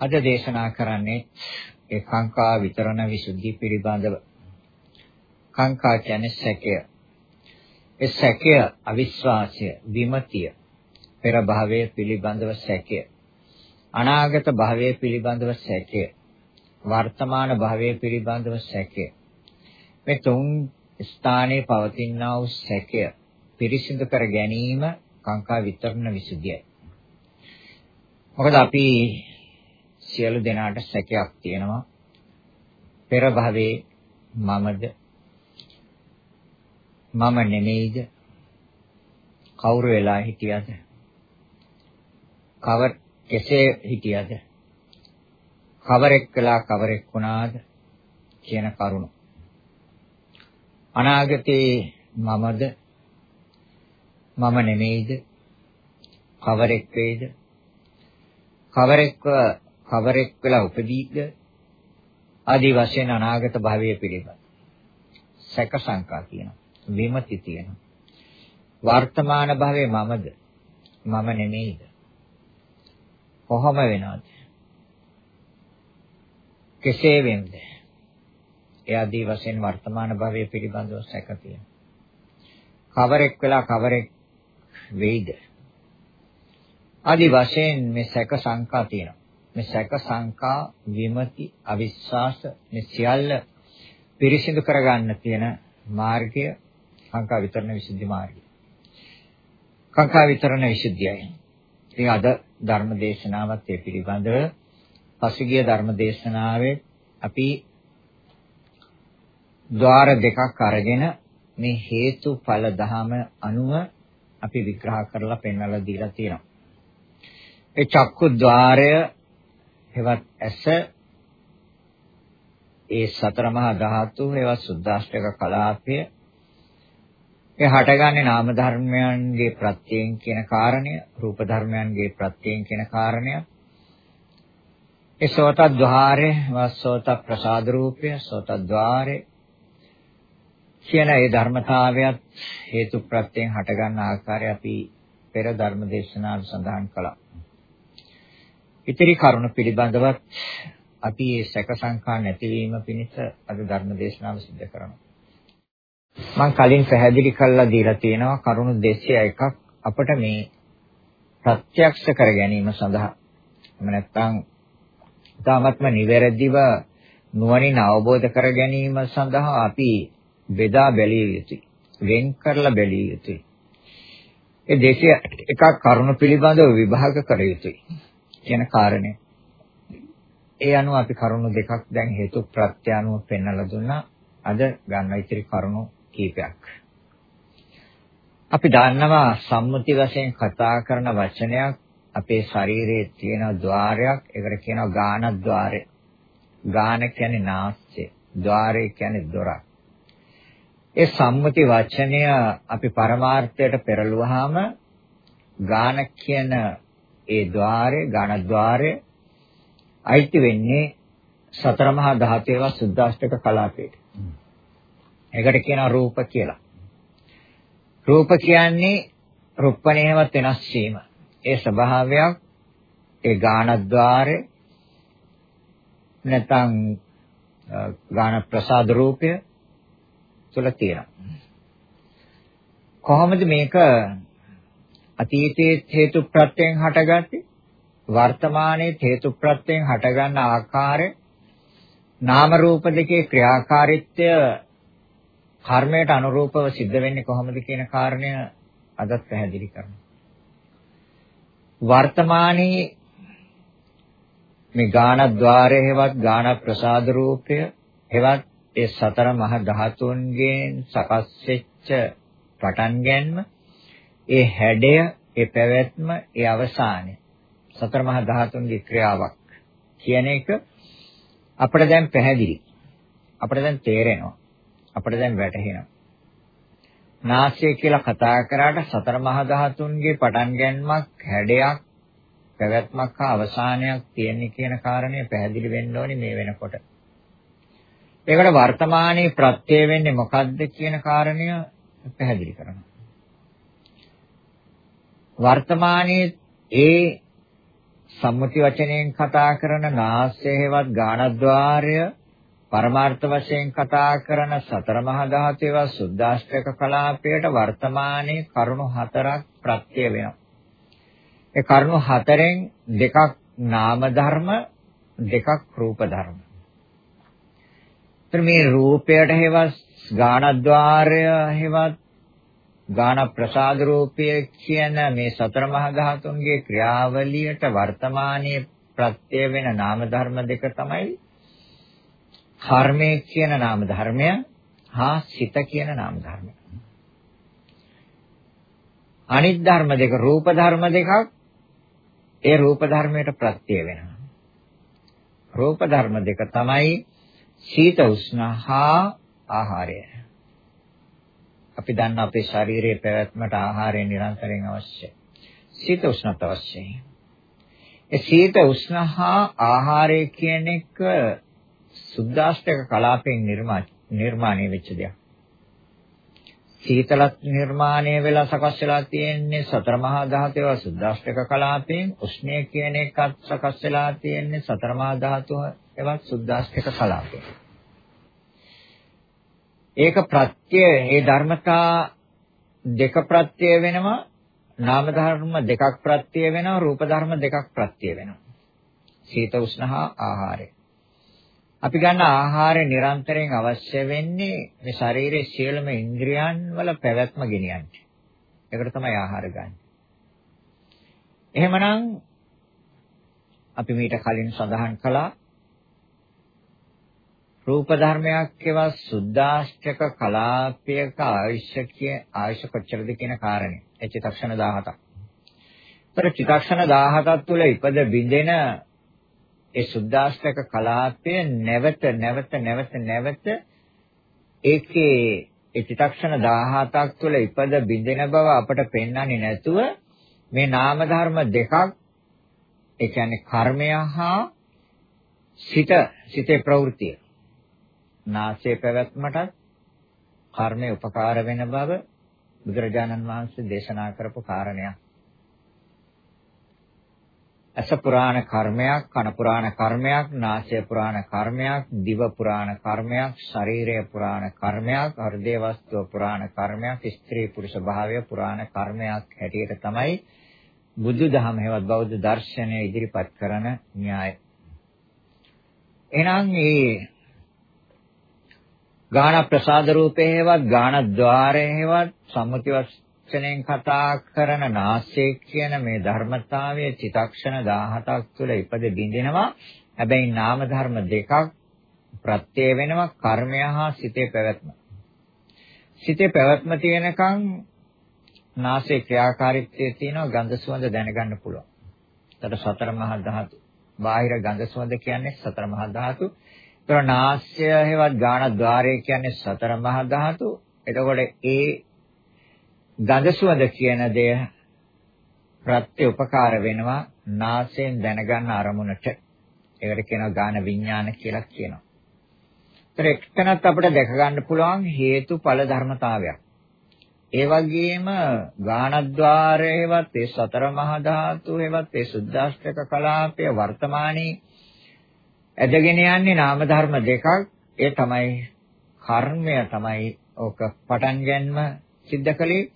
අද දේශනා කරන්නේ ඒ කාංකා විතරණ විසුද්ධි පිළිබඳව. කාංකා කියන්නේ සැකය. ඒ සැකය අවිශ්වාසය විමතිය පෙර භවයේ පිළිබඳව සැකය. අනාගත භවයේ පිළිබඳව සැකය. වර්තමාන භවයේ පිළිබඳව සැකය. මේ තුන් ස්ථානයේ පවතිනා වූ සැකය පිරිසිදු කර ගැනීම කාංකා විතරණ විසුද්ධියයි. මොකද අපි සියලු දෙනාට සැකයක් තියෙනවා. පෙර භවයේ මමද මම නෙමෙයිද කවුරු වෙලා හිටියද කවර කෙසේ හිටියද කවරෙක් කළා කවරෙක් වුණාද කියන කරුණ. අනාගතේ මමද මම නෙමෙයිද කවරෙක් වේද කවරෙක්ව කවරෙක් වෙලා උපදීද ආදී වශයෙන් අනාගත භවයේ පිළිබඳ සැක සංකා කියනවා විමති තියෙනවා වර්තමාන භවයේ මමද මම නෙමෙයිද කොහොම වෙනවද? කෙසේ වෙන්ද? ඒ ආදී වශයෙන් වර්තමාන භවයේ පිළිබඳව සැක තියෙනවා. කවරෙක් වෙලා කවරෙක් වෙයිද? ආදී වශයෙන් මේ සැක සංකා තියෙනවා. මේ සැක සංකා විමති අවිශ්වාස මේ සියල්ල පිරිසිදු කරගන්න තියෙන මාර්ගය සංකා විතරණ විසුද්ධි මාර්ගය. සංකා විතරණ විසුද්ධියයි. ඉතින් අද ධර්ම දේශනාවත් ඒ පිළිබඳව පසුගිය ධර්ම දේශනාවේ අපි ద్వාර දෙකක් අරගෙන මේ හේතුඵල ධහම අනුව අපි විග්‍රහ කරලා පෙන්වලා දීලා තියෙනවා. ඒ චක්කු ద్వාරය හෙවත් ඇස ඒ සතර මහා ධාතු හෙවත් සුද්දාෂ්ටක කලාපය ඒ හටගන්නේ නාම ධර්මයන්ගේ ප්‍රත්‍යයෙන් කියන කාරණය, රූප ධර්මයන්ගේ ප්‍රත්‍යයෙන් කියන කාරණය. ඒ සෝතද්්වාරය, වසෝත ප්‍රසාද රූපය, සෝතද්්වාරය කියන ඒ ධර්මතාවයත් හේතු ප්‍රත්‍යයෙන් හටගන්න ආකාරය අපි පෙර ධර්ම දේශනාවල සඳහන් කළා. ඉතිරි කරුණු පිළිබඳවත් අපි මේ සැක සංකා නැතිවීම පිණිස අද ධර්ම දේශනාව සිදු කරනවා. මම කලින් පැහැදිලි කරලා දීලා තියෙනවා කරුණු 201ක් අපිට මේ ප්‍රත්‍යක්ෂ කර ගැනීම සඳහා. එහෙම නැත්නම් තාමත්ම නිවැරදිව නුවණින් අවබෝධ කර ගැනීම සඳහා අපි බෙදා බැලිය යුතුයි. වෙන් කරලා බැලිය යුතුයි. ඒ 201ක් කරුණු පිළිබඳව විභාග කර යුතුයි. කියන කාරණය. ඒ අනුව අපි කරුණු දෙකක් දැන් හේතු ප්‍රත්‍ය අනුව පෙන්වලා දුන්නා. අද ගන්න ඉතිරි කරුණු කීපයක්. අපි දන්නවා සම්මුති වශයෙන් කතා කරන වචනයක් අපේ ශරීරයේ තියෙන ద్వාරයක් ඒකට කියනවා ගාන ద్వාරය. ගාන කියන්නේ නාස්ය. ద్వාරය කියන්නේ දොර. ඒ සම්මුති වචනය අපි පරමාර්ථයට පෙරළුවාම ගාන කියන ඒ ద్వාරය, ඝන ద్వාරය අයිති වෙන්නේ සතර මහා ධාතේව සුද්දාෂ්ටක කලාපේට. ඒකට කියනවා රූප කියලා. රූප කියන්නේ රුප්පණේවත් වෙනස් වීම. ඒ ස්වභාවයක් ඒ ඝානද්්වාරය නැතනම් ඝාන ප්‍රසාද රූපය තුළ තියෙනවා. කොහොමද මේක අතීතයේ හේතු ප්‍රත්‍යයෙන් හටගත්තේ? වර්තමානයේ හේතු ප්‍රත්‍යයෙන් හටගන්න ආකාරය නාම රූප දෙකේ ක්‍රියාකාරීත්වය කර්මයට අනුරූපව සිද්ධ වෙන්නේ කොහොමද කියන කාරණය අදත් පැහැදිලි කරනවා. වර්තමානයේ මේ ගානද්්වාරය හෙවත් ගාන ප්‍රසාද රූපය හෙවත් ඒ සතර මහා ධාතුන්ගෙන් සකස් වෙච්ච පටන් ගැනීම ඒ හැඩය ඒ පැවැත්ම ඒ අවසානය සතර මහා ධාතුන්ගේ ක්‍රියාවක් කියන එක අපිට දැන් පැහැදිලි අපිට දැන් තේරෙනවා අපිට දැන් වැටහෙනවා නාසය කියලා කතා කරාට සතර මහා ධාතුන්ගේ පටන් ගැනීමක් හැඩයක් පැවැත්මක් හා අවසානයක් තියෙන කියන කාරණය පැහැදිලි වෙන්න ඕනේ මේ වෙනකොට. ඒකට වර්තමානයේ ප්‍රත්‍ය වෙන්නේ මොකද්ද කියන කාරණය පැහැදිලි කරනවා. වර්තමානයේ ඒ සම්මුති වචනයෙන් කතා කරන නාසය හේවත් ගානද්්වාරය පරමාර්ථ වශයෙන් කතා කරන සතර මහා ධාතුවේ සුද්දාෂ්ටක කලාපයට වර්තමානයේ කරුණු හතරක් ප්‍රත්‍ය වෙනවා. ඒ කරුණු හතරෙන් දෙකක් නාම ධර්ම දෙකක් රූප ධර්ම. මේ රූපයට හේවත් ගානද්්වාරය හේවත් ගාන ප්‍රසාද රූපය කියන මේ සතර මහා ධාතුන්ගේ ක්‍රියාවලියට වර්තමානයේ ප්‍රත්‍ය වෙන නාම ධර්ම දෙක තමයි කර්මය කියන නාම ධර්මය හා සිත කියන නාම ධර්මය. අනිත් ධර්ම දෙක රූප ධර්ම දෙකක් ඒ රූප ධර්මයට ප්‍රත්‍ය වෙනවා. රූප ධර්ම දෙක තමයි සීත උෂ්ණ හා ආහාරය. අපි දන්න අපේ ශරීරයේ පැවැත්මට ආහාරය නිරන්තරයෙන් අවශ්‍යයි. සීත උෂ්ණත් අවශ්‍යයි. ඒ සීත උෂ්ණ හා ආහාරය කියන එක සුද්දාෂ්ටක කලාපයෙන් නිර්මාණය වෙච්ච දෙයක්. සීතලත් නිර්මාණය වෙලා සකස් වෙලා තියෙන්නේ සතර මහා ධාතුව සුද්දාෂ්ටක කලාපයෙන් උෂ්ණය කියන එකත් සකස් වෙලා තියෙන්නේ සතර මහා ධාතුව එවත් සුද්දාෂ්ටක කලාපයෙන් ඒක ප්‍රත්‍ය ඒ ධර්මතා දෙක ප්‍රත්‍ය වෙනවා නාම ධර්ම දෙකක් ප්‍රත්‍ය වෙනවා රූප ධර්ම දෙකක් ප්‍රත්‍ය වෙනවා සීත උෂ්ණ හා ආහාරය අපි ගන්න ආහාරය නිරන්තරයෙන් අවශ්‍ය වෙන්නේ මේ ශරීරයේ සියලුම ඉන්ද්‍රියන් වල පැවැත්ම ගෙනියන්න. ඒකට තමයි ආහාර ගන්න. එහෙමනම් අපි මීට කලින් සඳහන් කළා රූප ධර්මයක් ඒවා සුද්දාෂ්ටක කලාපයක ආයුෂ කිය ආයුෂ කොච්චරද කියන කාරණේ. ඒ චිත්තක්ෂණ 17ක්. ඒතර චිත්තක්ෂණ 17ක් තුළ ඉපද බිඳෙන ඒ සුද්දාෂ්ටක කලාපය නැවත නැවත නැවත නැවත ඒකේ ඒ චිත්තක්ෂණ 17ක් තුළ ඉපද බිඳෙන බව අපට පෙන්වන්නේ නැතුව මේ නාම ධර්ම දෙකක් ඒ කියන්නේ කර්මය හා සිත සිතේ ප්‍රවෘත්තිය නාසයේ පැවැත්මටත් කර්මය උපකාර වෙන බව බුදුරජාණන් වහන්සේ දේශනා කරපු කාරණයක්. අස පුරාණ කර්මයක්, කන පුරාණ කර්මයක්, නාසය පුරාණ කර්මයක්, දිව පුරාණ කර්මයක්, ශරීරය පුරාණ කර්මයක්, හෘදේ වස්තුව පුරාණ කර්මයක්, ස්ත්‍රී පුරුෂ භාවය පුරාණ කර්මයක් හැටියට තමයි බුදුදහම හේවත් බෞද්ධ දර්ශනය ඉදිරිපත් කරන න්‍යාය. එහෙනම් මේ ගාන ප්‍රසාද රූපේ හේවත් ගාන ద్వාරේ හේවත් සම්මුති වචනයෙන් කතා කරන නාසය කියන මේ ධර්මතාවය චිතක්ෂණ 17ක් තුළ ඉපද බිඳිනවා හැබැයි නාම ධර්ම දෙකක් ප්‍රත්‍ය වෙනවා කර්මය හා සිතේ පැවැත්ම සිතේ පැවැත්ම තියෙනකන් නාසයේ ක්‍රියාකාරීත්වයේ තියෙන ගන්ධ සුවඳ දැනගන්න පුළුවන්. ඒතර සතර මහා ධාතු. බාහිර ගන්ධ සුවඳ කියන්නේ සතර මහා ධාතු. ඒතර නාස්‍ය හේවත් ගාන ద్వාරය කියන්නේ සතර මහා ධාතු. එතකොට ඒ ගඳ සුවඳ කියන දෙය ප්‍රත්‍ය උපකාර වෙනවා නාසයෙන් දැනගන්න අරමුණට. ඒකට කියනවා ගාන විඥාන කියලා කියනවා. ඒතර එක්තනත් අපිට දැක ගන්න පුළුවන් හේතුඵල ධර්මතාවයක්. ඒ වගේම ගානද්්වාරයේවත් ඒ සතර මහා ධාතු හේවත් ඒ සුද්දාෂ්ටක කලාපය වර්තමානයේ ඇදගෙන යන්නේ නාම ධර්ම දෙකක්. ඒ තමයි කර්මය තමයි ඕක පටන් ගැනීම සිද්ධ කළේ.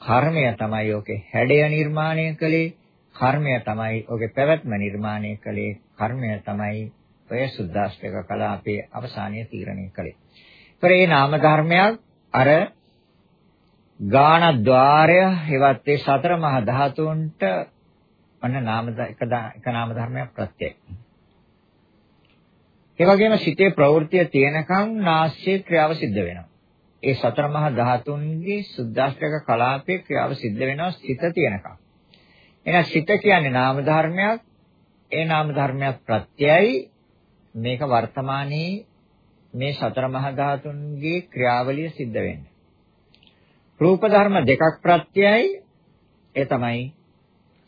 කර්මය තමයි ඕකේ හැඩය නිර්මාණය කළේ. කර්මය තමයි ඔගේ පැවැත්ම නිර්මාණය කළේ කර්මය තමයි ඔය සුද්දාෂ්ටක කලාපයේ අවසානය තීරණය කළේ. ඒතර මේ නාම ධර්මයක් අර ගානද්්වාරය හෙවත් ඒ සතර මහා ධාතුන්ට අන්න නාම එක එක නාම ධර්මයක් ප්‍රත්‍යයයි. ඒ වගේම සිතේ ප්‍රවෘත්තිය තියෙනකම් නාස්‍ය ක්‍රියාව සිද්ධ වෙනවා. ඒ සතර මහා ධාතුන්ගේ සුද්දාෂ්ටක කලාපයේ ක්‍රියාව සිද්ධ වෙනවා සිත තියෙනකම්. එහෙනම් සිත කියන්නේ නාම ධර්මයක්. ඒ නාම ධර්මයක් ප්‍රත්‍යයයි මේක වර්තමානයේ මේ සතර මහා ධාතුන්ගේ ක්‍රියාවලිය සිද්ධ වෙන්නේ. රූප ධර්ම දෙකක් ප්‍රත්‍යයයි ඒ තමයි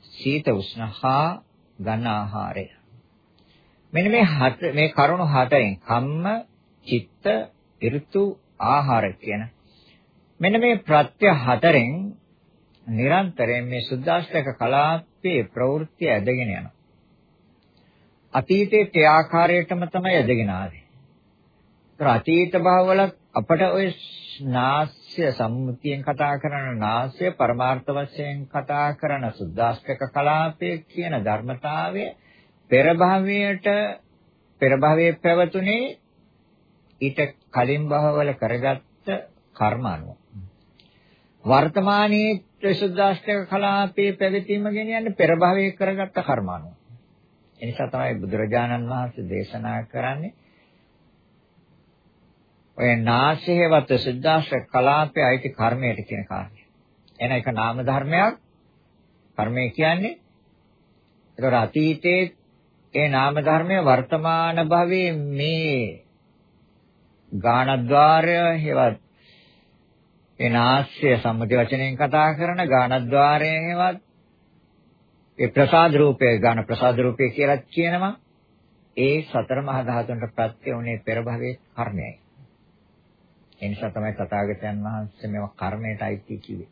සීත උෂ්ණ හා ඝන ආහාරය. මෙන්න මේ හත මේ කරුණු හතරෙන් කම්ම, චිත්ත, ඍතු, ආහාර කියන මෙන්න මේ ප්‍රත්‍ය හතරෙන් නිරන්තරයෙන් මේ සුද්දාෂ්ටක කලාපයේ ප්‍රවෘත්ති ඇදගෙන යනවා. අතීතයේ ඒ ආකාරයටම තමයි ඇදගෙන ආවේ. ඒතර අතීත භවවල අපට ওই නාස්‍ය සම්මුතියෙන් කතා කරන නාස්‍ය පරමාර්ථ වශයෙන් කතා කරන සුද්දාෂ්ටක කලාපයේ කියන ධර්මතාවය පෙර භවයට පෙර භවයේ පැවතුනේ ඊට කලින් භවවල කරගත්ත කර්ම අනුව. වර්තමානයේ ත්‍රිසුද්දාෂ්ටක කලාපයේ පැවතීම ගෙනියන්නේ පෙර භවයේ කරගත්ත කර්මානුව. ඒ නිසා තමයි බුදුරජාණන් වහන්සේ දේශනා කරන්නේ ඔය නාසයේවත් සුද්දාෂ්ටක කලාපයේ අයිති කර්මයට කියන කාරණය. එන එක නාම ධර්මයක් කර්මය කියන්නේ ඒතර අතීතයේ ඒ නාම ධර්මය වර්තමාන භවයේ මේ ගානද්්වාරය හේවත් ඒ නාස්‍ය සම්මුති වචනයෙන් කතා කරන ගානද්්වාරයේවත් ඒ ප්‍රසාද රූපය ගාන ප්‍රසාද රූපය කියලා කියනවා ඒ සතර මහා ධාතුන්ට ප්‍රත්‍ය උනේ පෙර භවයේ කර්මයයි. ඒ නිසා තමයි තථාගතයන් වහන්සේ මේවා කර්මයට අයිති කිව්වේ.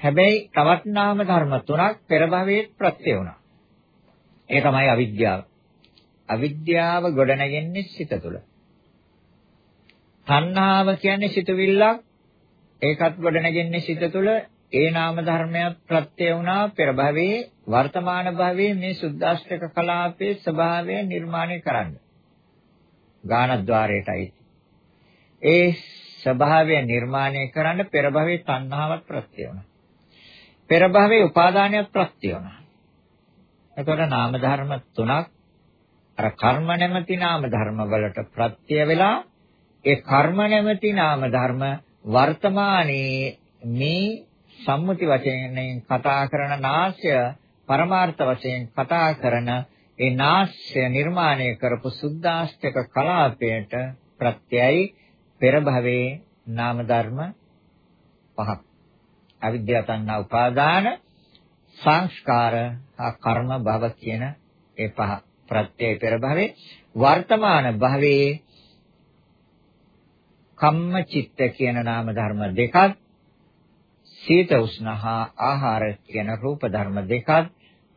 හැබැයි තවත් නාම ධර්ම තුනක් පෙර භවයේ ප්‍රත්‍ය වුණා. ඒ තමයි අවිද්‍යාව. අවිද්‍යාව ගොඩනැගෙන්නේ සිත තුළ. තණ්හාව කියන්නේ සිතුවිල්ලක් ඒකත් ගොඩනැගෙන්නේ සිත තුළ ඒ නාම ධර්මයක් ප්‍රත්‍ය වුණා පෙර භවයේ වර්තමාන භවයේ මේ සුද්දාෂ්ටක කලාපයේ ස්වභාවය නිර්මාණය කරන්න. ගානද්්වාරයටයි. ඒ ස්වභාවය නිර්මාණය කරන්න පෙර භවයේ තණ්හාවක් ප්‍රත්‍ය වුණා. පෙර භවයේ උපාදානයක් ප්‍රත්‍ය වුණා. එතකොට නාම ධර්ම තුනක් අර කර්ම නැමැති නාම ධර්ම වලට ප්‍රත්‍ය වෙලා ඒ කර්ම නැමැති නාම ධර්ම වර්තමානයේ මේ සම්මුති වචනයෙන් කතා කරන නාස්‍ය පරමාර්ථ වශයෙන් කතා කරන ඒ නාස්‍ය නිර්මාණය කරපු සුද්දාෂ්ටක කලාපයට ප්‍රත්‍යයයි පෙර භවයේ නාම ධර්ම පහක්. අවිද්‍යාව තණ්හා උපාදාන සංස්කාර කර්ම භව කියන ඒ පහ ප්‍රත්‍යය පෙර භවයේ වර්තමාන භවයේ කම්ම චිත්ත කියන නාම ධර්ම දෙකක් සීත උෂ්ණහා ආහාර කියන රූප ධර්ම දෙකක්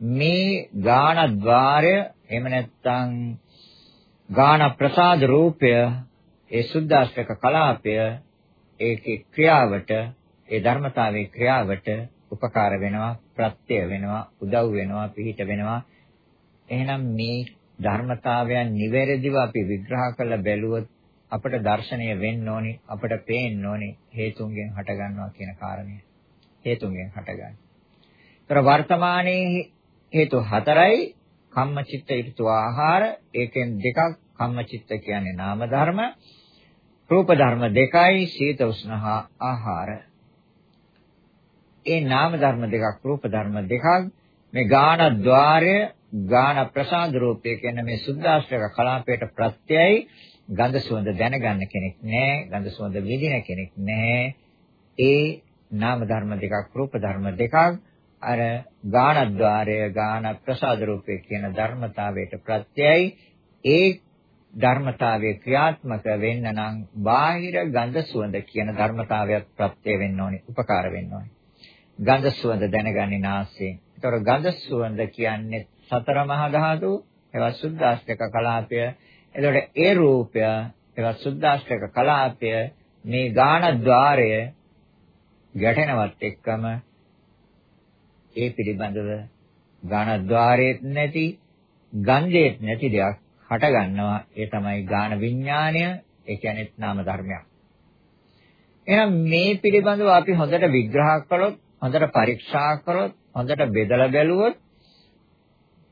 මේ ගාන ద్వාරය එහෙම නැත්නම් ගාන ප්‍රසාද රූපය ඒ සුද්දාස්තක කලාපය ඒකේ ක්‍රියාවට ඒ ධර්මතාවයේ ක්‍රියාවට උපකාර වෙනවා ප්‍රත්‍ය වෙනවා උදව් වෙනවා පිහිට වෙනවා. එහෙනම් මේ ධර්මතාවයන් නිවැරදිව අපි විග්‍රහ කරලා බැලුවොත් අපට දර්ශනීය වෙන්න ඕනි අපට පේන්න ඕනි හේතුන්ගෙන් හටගන්නවා කියන කාරණය. හේතුන්ගෙන් හටගන්නේ. ඒතර වර්තමානයේ හේතු හතරයි කම්මචිත්ත ඍතු ආහාර. ඒකෙන් දෙකක් කම්මචිත්ත කියන්නේ නාම ධර්ම රූප ධර්ම දෙකයි සීත උෂ්ණහා ආහාර. ඒ නාම ධර්ම දෙකක් රූප ධර්ම දෙකක්. මේ ගාන ద్వාරය ගාන ප්‍රසාද රූපය කියන මේ සුද්දාශ්‍රක කලාපයට ප්‍රත්‍යයයි ගඳ සුවඳ දැනගන්න කෙනෙක් නැහැ ගඳ සුවඳ විඳින කෙනෙක් නැහැ ඒ නාම ධර්ම දෙකක් රූප ධර්ම දෙකක්. අර ගානද්්වාරය ගාන ප්‍රසාද රූපේ කියන ධර්මතාවයට ප්‍රත්‍යයයි. ඒ ධර්මතාවයේ ක්‍රියාත්මක වෙන්න නම් බාහිර ගඳ සුවඳ කියන ධර්මතාවයක් ප්‍රත්‍ය වෙන්න ඕනේ උපකාර වෙන්න ඕනේ. ගඳ සුවඳ දැනගන්නේ නාසයෙන්. ඒතර ගඳ සුවඳ කියන්නේ සතර මහා ධාතු ඒවා සුද්ධාෂ්ටක කලාපය. එතකොට ඒ රූපය ඒවා සුද්ධාෂ්ටක කලාපය මේ ගානද්්වාරය ගැටෙනවත් එක්කම ඒ පිළිබඳව ගානද්්වාරයේත් නැති ගන්ධයේත් නැති දෙයක් හට ගන්නවා ඒ තමයි ගාන විඥාණය ඒ කියන්නේ නාම ධර්මයක් එහෙනම් මේ පිළිබඳව අපි හොඳට විග්‍රහ කළොත් හොඳට පරීක්ෂා කරොත් හොඳට බෙදලා බැලුවොත්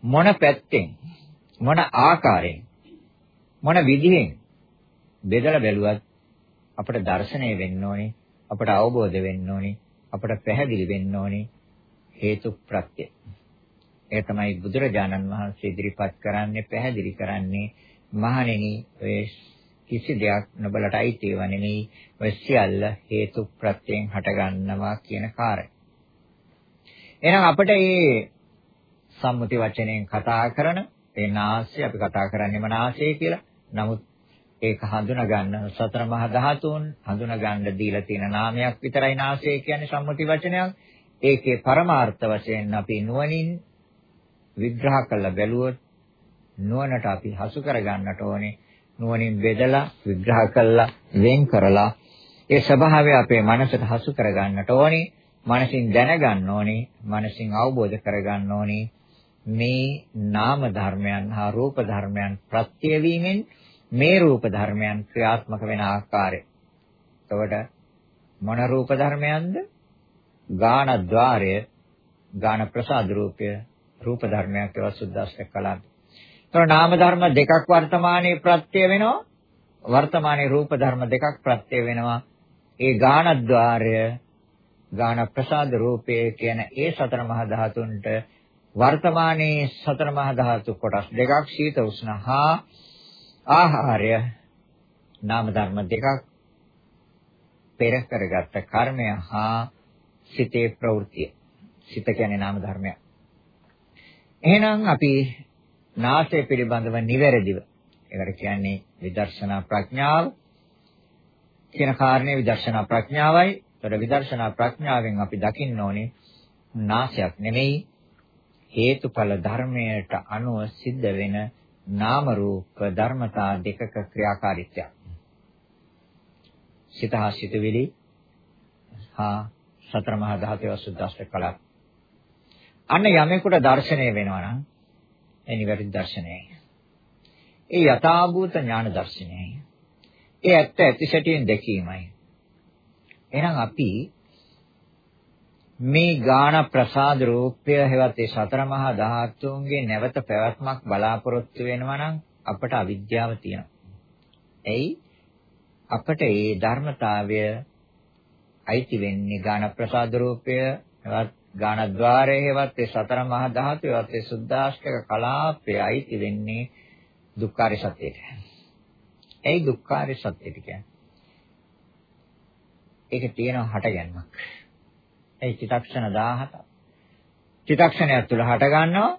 මොන පැත්තෙන් මොන ආකාරයෙන් මොන විදිහෙන් බෙදලා බැලුවත් අපට දැర్శණය වෙන්න ඕනේ අපට අවබෝධ වෙන්න ඕනේ අපට පැහැදිලි වෙන්න ඕනේ හේතු ප්‍රත්‍ය. ඒ තමයි බුදුරජාණන් වහන්සේ ඉදිරිපත් කරන්නේ පැහැදිලි කරන්නේ මහණෙනි ඔය කිසි දෙයක් නොබලට අයිති ඒවා නෙමෙයි ඔය සියල්ල හේතු ප්‍රත්‍යයෙන් හටගන්නවා කියන කාරණය. එහෙනම් අපිට මේ සම්මුති වචනයෙන් කතා කරන ඒ නාසය අපි කතා කරන්නේම නාසය කියලා. නමුත් ඒක හඳුනා ගන්න සතර මහා ධාතුන් හඳුනා ගන්න දීලා තියෙන නාමයක් විතරයි නාසය කියන්නේ සම්මුති වචනයක්. ඒකේ පරමාර්ථ වශයෙන් අපි නුවණින් විග්‍රහ කරලා බැලුවොත් නුවණට අපි හසු කර ගන්නට ඕනේ. නුවණින් බෙදලා විග්‍රහ කළා වෙන් කරලා ඒ ස්වභාවය අපේ මනසට හසු කර ගන්නට ඕනේ. මනසින් දැනගන්න ඕනේ, මනසින් අවබෝධ කරගන්න ඕනේ මේ නාම ධර්මයන් හා රූප ධර්මයන් ප්‍රත්‍ය වීමෙන් මේ රූප ධර්මයන් ක්‍රියාත්මක වෙන ආකාරය. එතකොට මොන රූප ධර්මයන්ද? ගානද්්වාරය, ගාන ප්‍රසාද රූපය, රූප ධර්මයක් ඒවා සුද්දාස්තක කලාප. එතකොට නාම ධර්ම දෙකක් වර්තමානයේ ප්‍රත්‍ය වෙනවා. වර්තමානයේ රූප ධර්ම දෙකක් ප්‍රත්‍ය වෙනවා. ඒ ගානද්්වාරය ගාන ප්‍රසාද රූපය කියන ඒ සතර මහා ධාතුන්ට වර්තමානයේ සතර මහා ධාතු කොටස් දෙකක් සීත උෂ්ණ හා ආහාරය නාම ධර්ම දෙකක් පෙර කරගත්ත කර්මය හා සිතේ ප්‍රවෘත්තිය. සිත කියන්නේ නාම ධර්මයක්. එහෙනම් අපි නාසය පිළිබඳව නිවැරදිව ඒකට කියන්නේ විදර්ශනා ප්‍රඥාව කියන කාරණේ විදර්ශනා ප්‍රඥාවයි ඒතර විදර්ශනා ප්‍රඥාවෙන් අපි දකින්න ඕනේ නාසයක් නෙමෙයි හේතුඵල ධර්මයට අනුව සිද්ධ වෙන නාම රූප ධර්මතා දෙකක ක්‍රියාකාරීත්වය. සිතහා සිතවිලි හා සතර මහා ධාතය සුද්දාස්ත්‍ර කලක්. අන්න යමෙකුට දර්ශනය වෙනවා නම් ඒ නිවැරදි දර්ශනයයි. ඒ යථාභූත ඥාන දර්ශනයයි. ඒ ඇත්ත ඇතිසැටියෙන් දැකීමයි. එහෙනම් අපි මේ ගාන ප්‍රසාද රූපය හැවත් ඒ සතර මහා ධාතුන්ගේ නැවත පැවැත්මක් බලාපොරොත්තු වෙනවා නම් අපට අවිද්‍යාව තියෙනවා. එයි අපට ඒ ධර්මතාවය අයිති වෙන්නේ ගාන ප්‍රසාද රූපය හැවත් ගානද්්වාරයේ හැවත් ඒ සතර මහා ධාතු හැවත් ඒ සුද්ධාෂ්ටක කලාපය අයිති වෙන්නේ දුක්ඛාරය සත්‍යයට. එයි දුක්ඛාරය සත්‍යයට කියන්නේ ඒකේ තියෙන හටගැන්මක්. ඒ චිතක්ෂණ 17. චිතක්ෂණයක් තුළ හට ගන්නවා.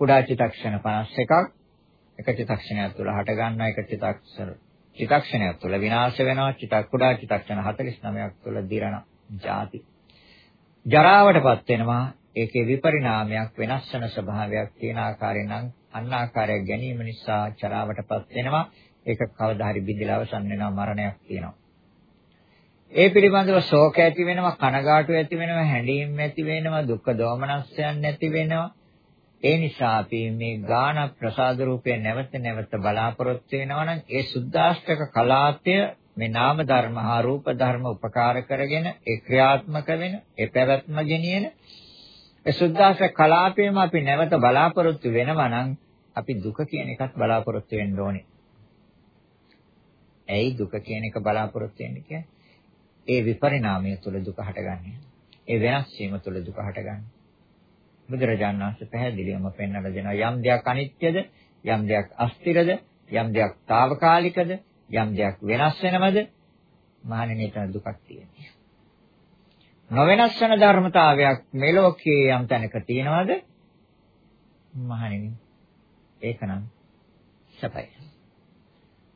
කුඩා චිතක්ෂණ 51ක්. එක චිතක්ෂණයක් තුළ හට ගන්නවා එක චිතක්ෂණ චිතක්ෂණයක් තුළ විනාශ වෙනවා. චිතක් කුඩා චිතක්ෂණ 49ක් තුළ දිරණ ಜಾති. ජරාවටපත් වෙනවා. ඒකේ විපරිණාමයක් වෙනස් වෙන ස්වභාවයක් තියෙන ආකාරයෙන් නම් අන්න ආකාරයක් ගැනීම නිසා ජරාවටපත් වෙනවා. ඒක කවදා හරි බිඳිලා අවසන් වෙනවා මරණයක් තියෙනවා. ඒ පිළිබඳව ශෝක ඇති වෙනවා, කනගාටු ඇති වෙනවා, හැඬීම් ඇති වෙනවා, දුක්ඛ දෝමනස්යන් නැති වෙනවා. ඒ නිසා අපි මේ ගාන ප්‍රසාද රූපය නැවත නැවත බලාපොරොත්තු වෙනවා නම් ඒ සුද්දාෂ්ටක කලාපය මේ නාම ධර්ම හා රූප ධර්ම උපකාර කරගෙන ඒ ක්‍රියාත්මක වෙන ඒ පැවැත්ම ගෙනියන ඒ සුද්දාෂ්ටක කලාපයම අපි නැවත බලාපොරොත්තු වෙනවා නම් අපි දුක කියන එකත් බලාපොරොත්තු වෙන්න ඕනේ. ඇයි දුක කියන එක බලාපොරොත්තු වෙන්නේ කියන්නේ? ඒ විපරිණාමය තුළ දුක හටගන්නේ. ඒ වෙනස් වීම තුළ දුක හටගන්නේ. බුදුරජාණන් වහන්සේ පැහැදිලිවම පෙන්වලා දෙනවා යම් දෙයක් අනිත්‍යද, යම් දෙයක් අස්තිරද, යම් දෙයක් తాවකාලිකද, යම් දෙයක් වෙනස් වෙනවද, මහණෙනි එතන දුකක් තියෙනවා. නොවෙනස් වෙන ධර්මතාවයක් මේ ලෝකයේ යම් තැනක තියෙනවද? මහණෙනි. ඒකනම් සපයි.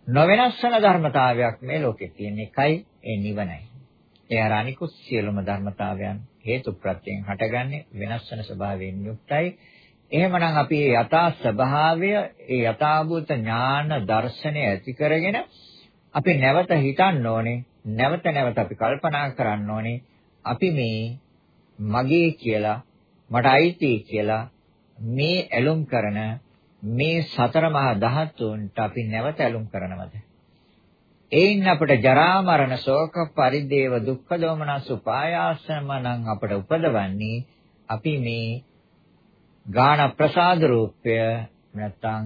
නොවෙනස් වෙන ධර්මතාවයක් මේ ලෝකේ තියෙන එකයි ඒ නිවනයි. ඒ අර අනිකුත් සියලුම ධර්මතාවයන් හේතු ප්‍රත්‍යයෙන් හටගන්නේ වෙනස් වෙන ස්වභාවයෙන් යුක්තයි. එහෙමනම් අපි මේ යථා ස්වභාවය, ඒ යථාභූත ඥාන දර්ශනය ඇති කරගෙන අපි නැවත හිතන්න ඕනේ, නැවත නැවත අපි කල්පනා කරන්න ඕනේ අපි මේ මගේ කියලා මට අයිති කියලා මේ ඇලුම් කරන මේ සතර මහා ධාතුන්ට අපි නැවත ඇලුම් කරනවද? ඒයින් අපට ජරා මරණ ශෝක පරිදේව දුක්ඛ දෝමනස් උපායාසම නම් අපට උපදවන්නේ අපි මේ ගාන ප්‍රසාද රූපය නැත්තම්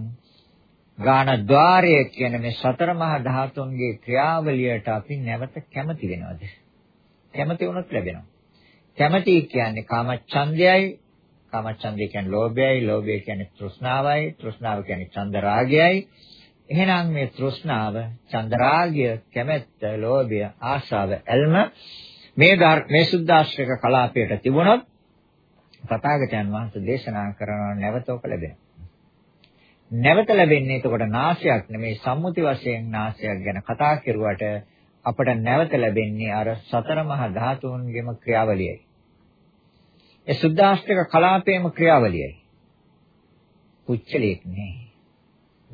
ගාන ద్వාරය කියන මේ සතර මහා ධාතුන්ගේ ක්‍රියාවලියට අපි නැවත කැමති වෙනවද? කැමති වුණොත් ලැබෙනවා. කැමති කියන්නේ කාමච්ඡන්දයයි, කාමච්ඡන්දය කියන්නේ ලෝභයයි, ලෝභය කියන්නේ තෘෂ්ණාවයි, තෘෂ්ණාව කියන්නේ චන්ද රාගයයි. එහෙනම් මේ තෘෂ්ණාව, චන්දරාගය, කැමැත්ත, ලෝභය, ආශාව, ඇල්ම මේ මේ සුද්ධාශ්‍රක කලාපයට තිබුණොත් තථාගතයන් වහන්සේ දේශනා කරන නැවතෝක ලැබෙනවා. නැවත ලැබෙන්නේ එතකොට නාශයක් නෙමේ සම්මුති වශයෙන් නාශයක් ගැන කතා කරුවට අපට නැවත ලැබෙන්නේ අර සතර මහා ධාතුන්ගේම ක්‍රියාවලියයි. ඒ සුද්ධාෂ්ටක කලාපයේම ක්‍රියාවලියයි. පුච්චලයක් නෑ.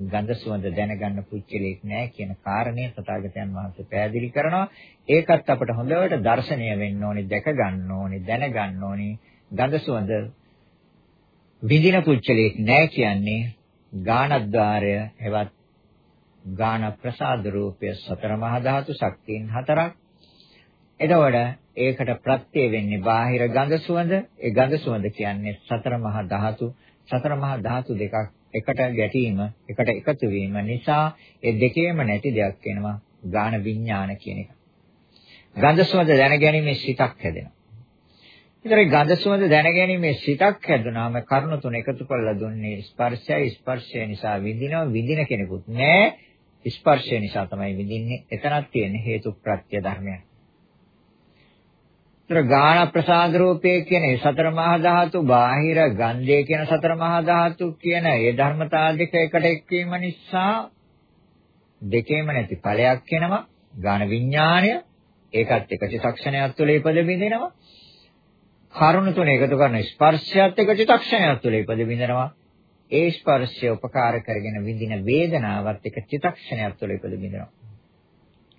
ගන්ධ සුවඳ දැනගන්න පුච්චලයක් නෑ කියන කාරණය තථාගතයන් වහන්සේ පැහැදිලි කරනවා. ඒකත් අපට හොඳට දැర్శණය වෙන්න ඕනේ, දැක ගන්න ඕනේ, දැනගන්න ඕනේ. ගන්ධ සුවඳ විඳින පුච්චලයක් නෑ කියන්නේ ගානද්්වාරය එවත් ගාන ප්‍රසාද රූපය සතර මහා ධාතු ශක්තියින් හතරක්. එතකොට ඒකට ප්‍රත්‍ය වෙන්නේ බාහිර ගඳ සුවඳ. ඒ ගඳ සුවඳ කියන්නේ සතර මහා ධාතු. සතර මහා ධාතු දෙකක් එකට ගැටීම, එකට එකතු වීම නිසා ඒ දෙකේම නැති දෙයක් වෙනවා. ගාන විඥාන කියන එක. ගඳ සුවඳ දැනගැනීමේ සිතක් හැදෙනවා. ඉතින් ගඳ සුවඳ දැනගැනීමේ සිතක් හැදුනාම කරුණු තුන එකතු කරලා දුන්නේ ස්පර්ශයයි. ස්පර්ශය නිසා විඳිනවා විඳින කෙනෙකුත් නෑ. ස්පර්ශය නිසා තමයි විඳින්නේ. එතනක් තියෙන හේතු ප්‍රත්‍ය ධර්මයක් තර ගාන ප්‍රසාද රූපයේ කියන ඒ සතර මහා ධාතු බාහිර ගන්ධය කියන සතර මහා ධාතු කියන ඒ ධර්මතා දෙක එකට එක්වීම නිසා දෙකේම නැති ඵලයක් වෙනවා. ගාන විඥාණය ඒකත් එක චිත්තක්ෂණයක් තුළ ඉපද බිඳිනවා කරුණ තුන එකතු කරන ස්පර්ශයත් එක චිත්තක්ෂණයක් තුළ ඉපද බිඳිනවා ඒ ස්පර්ශය උපකාර කරගෙන විඳින වේදනාවත් එක චිත්තක්ෂණයක් තුළ ඉපද බිඳිනවා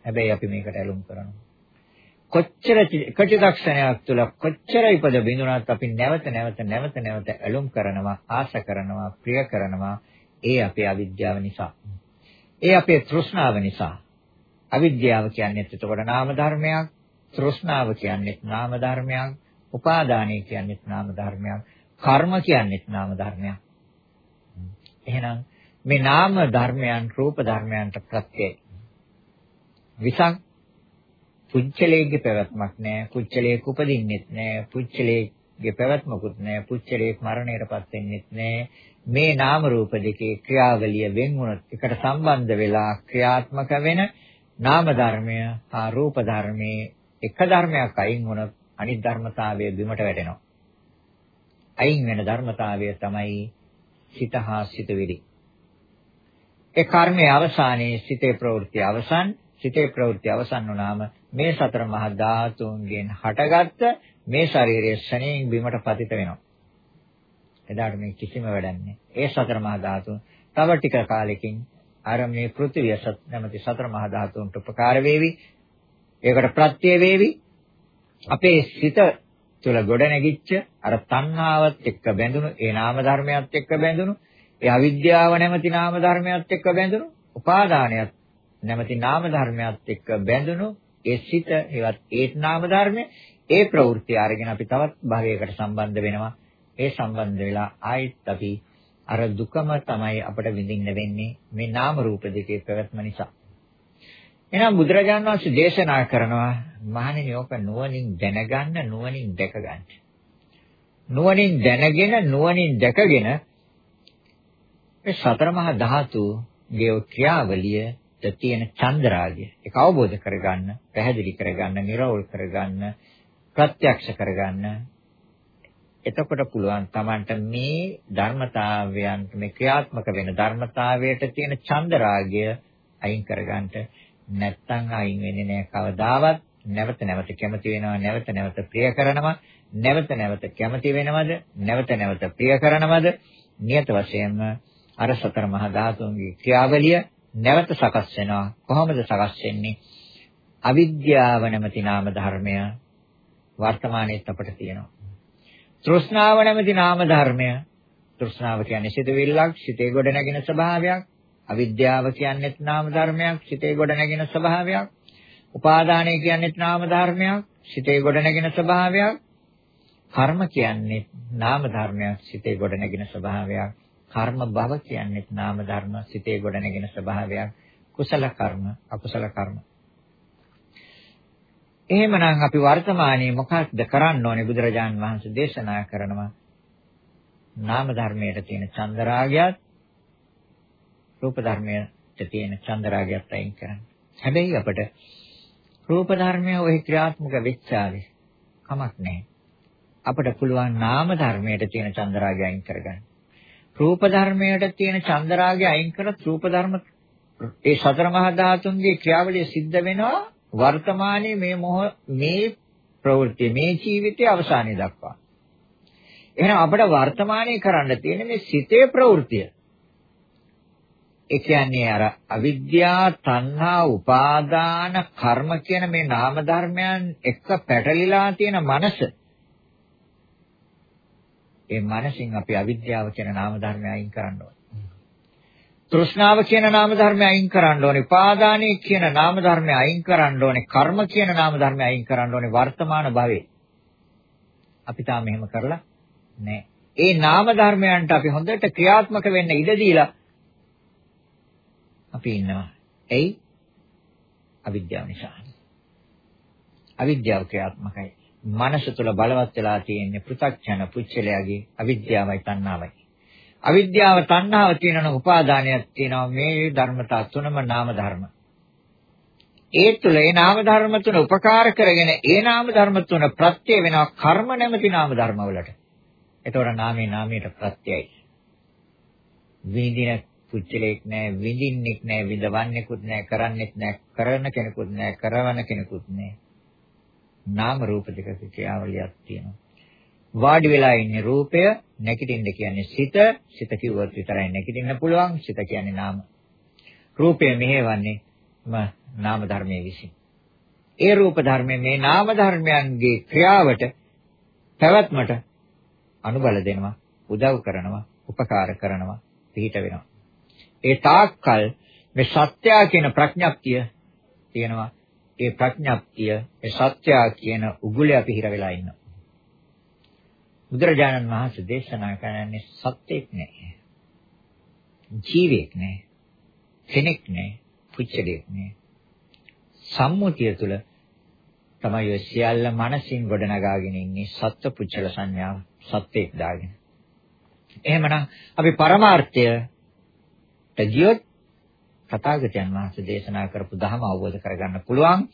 හැබැයි අපි මේකට ඇලුම් කරනවා. කොච්චර කටිදක්ෂණයක් තුළ කොච්චර ඉපද බිඳුනත් අපි නැවත නැවත නැවත නැවත ඇලුම් කරනවා ආශ කරනවා ප්‍රිය කරනවා. ඒ අපේ අවිද්‍යාව නිසා. ඒ අපේ තෘෂ්ණාව නිසා. අවිද්‍යාව කියන්නේ එතකොට නාම ධර්මයක් තෘෂ්ණාව කියන්නේ නාම ධර්මයක් උපාදානය කියන්නේ නාම ධර්මයක් කර්ම කියන්නේ නාම ධර්මයක්. එහෙනම් මේ නාම ධර්මයන් රූප ධර්මයන්ට ප්‍රත්‍යයයි විසක් පුච්චලයේ පැවැත්මක් නැහැ. පුච්චලයේ උපදින්නෙත් නැහැ. පුච්චලයේ පැවැත්මකුත් නැහැ. පුච්චලයේ මරණයටපත් වෙන්නෙත් නැහැ. මේ නාම රූප දෙකේ ක්‍රියාවලිය වෙන් වුණොත් එකට සම්බන්ධ වෙලා ක්‍රියාත්මක වෙන නාම ධර්මය හා රූප ධර්මයේ එක ධර්මයක් අයින් වුණොත් අනිත් ධර්මතාවය බිමට වැටෙනවා. අයින් වෙන ධර්මතාවය තමයි සිත හා සිතවිලි. ඒ කර්මයේ අවසානයේ සිතේ ප්‍රවෘත්ති අවසන් සිතේ ප්‍රවෘත්ති අවසන් වුණාම මේ සතර මහා ධාතුන්ගෙන් හටගත්ත මේ ශරීරයේ ශණයෙන් බිමට පතිත වෙනවා. එදාට මේ කිසිම වැඩක් නැහැ. ඒ සතර මහා ධාතුන් තව ටික කාලෙකින් අර මේ පෘථිවිය සත් නැමැති සතර මහා ධාතුන්ට උපකාර වේවි. ඒකට ප්‍රත්‍ය වේවි. අපේ සිත තුළ ගොඩ නැගිච්ච අර තණ්හාවත් එක්ක බැඳුණු ඒ නාම ධර්මයත් එක්ක බැඳුණු ඒ අවිද්‍යාව නැමැති නාම ධර්මයත් එක්ක බැඳුණු උපාදානයත් නැමැති නාම ධර්මයත් එක්ක බැඳුණු ඒ සිත ඒවත් ඒත් නාම ධර්මයේ ඒ ප්‍රවෘත්ති අරගෙන අපි තවත් භවයකට සම්බන්ධ වෙනවා. ඒ සම්බන්ධ වෙලා ආයෙත් අපි අර දුකම තමයි අපට විඳින්න වෙන්නේ මේ නාම රූප දෙකේ පැවැත්ම නිසා. එහෙනම් බුදුරජාණන් වහන්සේ දේශනා කරනවා මහණෙනි ඕක නුවණින් දැනගන්න නුවණින් දැකගන්න. නුවණින් දැනගෙන නුවණින් දැකගෙන මේ සතර මහා ධාතු ගේ ක්‍රියාවලිය තියෙන චන්දරාගය. ඒක අවබෝධ කරගන්න, පැහැදිලි කරගන්න, නිර්වෝල් කරගන්න ප්‍රත්‍යක්ෂ කරගන්න. එතකොට පුළුවන් Tamanට මේ ධර්මතාවයන් මේ ක්‍රියාත්මක වෙන ධර්මතාවයට තියෙන චන්දරාගය අයින් කරගන්නට නැත්තම් අයින් වෙන්නේ නැහැ. කවදාවත් නැවත නැවත කැමති වෙනවා නැවත නැවත ප්‍රිය කරනවා නැවත නැවත කැමති වෙනවද නැවත නැවත ප්‍රිය කරනවද? නියත වශයෙන්ම අර සතර මහා ධාතුන්ගේ ක්‍රියාවලිය නැවත සකස් වෙනවා. කොහොමද සකස් වෙන්නේ? අවිද්‍යාව නැමැති නාම ධර්මය වර්තමානයේත් අපිට තියෙනවා. තෘෂ්ණාව නැමැති නාම ධර්මය තෘෂ්ණාව කියන්නේ සිතවිල්ලක් සිතේ ගොඩ නැගෙන ස්වභාවයක්. අවිද්‍යාව කියන්නේත් නාම ධර්මයක් සිතේ ගොඩ නැගෙන ස්වභාවයක්. උපාදානය කියන්නේත් නාම ධර්මයක් සිතේ ගොඩ නැගෙන ස්වභාවයක්. කර්ම කියන්නේ නාම ධර්මයක් සිතේ ගොඩ නැගෙන ස්වභාවයක්. කර්ම භව කියන්නේ නාම ධර්ම සිතේ ගොඩ නැගෙන ස්වභාවයක් කුසල කර්ම අකුසල කර්ම එහෙමනම් අපි වර්තමානයේ මොකක්ද කරන්න ඕනේ බුදුරජාන් වහන්සේ දේශනා කරනවා නාම ධර්මයට තියෙන චන්දරාගයත් රූප ධර්මයට තියෙන චන්දරාගයත් අයින් කරන්න. හැබැයි අපිට රූප ධර්මය ওই ක්‍රියාත්මක වෙච්චාවේ කමක් නැහැ. අපිට පුළුවන් නාම ධර්මයට තියෙන චන්දරාගය අයින් කරගන්න. රූප ධර්මයට තියෙන චන්දරාගය අයින් කරත් රූප ධර්ම ඒ සතර මහා ධාතුන්ගේ ක්‍රියාවලිය සිද්ධ වෙනවා වර්තමානයේ මේ මොහ මේ ප්‍රවෘත්ති මේ ජීවිතයේ අවසානයේ දක්වා. එහෙනම් අපිට වර්තමානයේ කරන්න තියෙන මේ සිතේ ප්‍රවෘත්තිය. ඒ කියන්නේ අර අවිද්‍යා, තණ්හා, උපාදාන, කර්ම කියන මේ නාම ධර්මයන් එක්ක පැටලිලා තියෙන මනස. ඒ මනසින් අපි අවිද්‍යාව කියන නාම ධර්මය අයින් කරන්න ඕනේ. තෘෂ්ණාව කියන නාම ධර්මය අයින් කරන්න ඕනේ. උපාදානයේ කියන නාම ධර්මය අයින් කරන්න ඕනේ. කර්ම කියන නාම ධර්මය අයින් කරන්න ඕනේ වර්තමාන භවයේ. අපි තාම එහෙම කරලා නැහැ. ඒ නාම ධර්මයන්ට අපි හොඳට ක්‍රියාත්මක වෙන්න ඉඩ දීලා අපි ඉන්නවා. එයි අවිද්‍යාව නිසා. අවිද්‍යාව ක්‍රියාත්මකයි. මනස තුළ බලවත් වෙලා තියෙන පෘථග්ජන පුච්චලයාගේ අවිද්‍යාවයි තණ්හාවයි. අවිද්‍යාව තණ්හාව තියෙනවා උපාදානයක් තියෙනවා මේ ධර්මතා තුනම නාම ධර්ම. ඒ තුල ඒ නාම ධර්ම තුන උපකාර කරගෙන ඒ නාම ධර්ම තුන ප්‍රත්‍ය වෙනවා කර්ම නැමැති නාම ධර්ම වලට. ඒතොර නාමේ නාමයට ප්‍රත්‍යයයි. විඳින පුච්චලෙක් නැහැ විඳින්නෙක් නැහැ විඳවන්නෙකුත් නැහැ කරන්නෙත් නැහැ කරන කෙනෙකුත් නැහැ කරවන කෙනෙකුත් නැහැ. නාම රූප දෙකක ක්‍රියාවලියක් තියෙනවා. වාඩි වෙලා ඉන්නේ රූපය නැගිටින්න කියන්නේ සිත සිත කිව්වොත් විතරයි නැගිටින්න පුළුවන් සිත කියන්නේ නාම. රූපය මෙහෙවන්නේ නාම ධර්මයේ විසින්. ඒ රූප ධර්මයේ මේ නාම ධර්මයන්ගේ ක්‍රියාවට පැවැත්මට අනුබල දෙනවා උදව් කරනවා උපකාර කරනවා පිහිට වෙනවා. ඒ තාක්කල් මේ සත්‍ය කියන ප්‍රඥප්තිය තියෙනවා. ඒ ප්‍රඥප්තිය ඒ සත්‍ය කියන උගුලේ අපි හිර වෙලා ඉන්නවා බුදුරජාණන් වහන්සේ දේශනා කරන්නේ සත්‍යෙක් නෑ. ජීවෙක් නෑ. කෙනෙක් නෑ. පුච්චලෙක් නෑ. සම්මුතිය තුළ තමයි ඔය සියල්ල මනසින් ගොඩනගාගෙන ඉන්නේ සත්ත්ව පුච්චල සංඥාව සත්‍යෙක් දාගෙන. එහෙමනම් අපි පරමාර්ථයට ගියොත් තථාගතයන් වහන්සේ දේශනා කරපු ධර්ම අවබෝධ කරගන්න පුළුවන්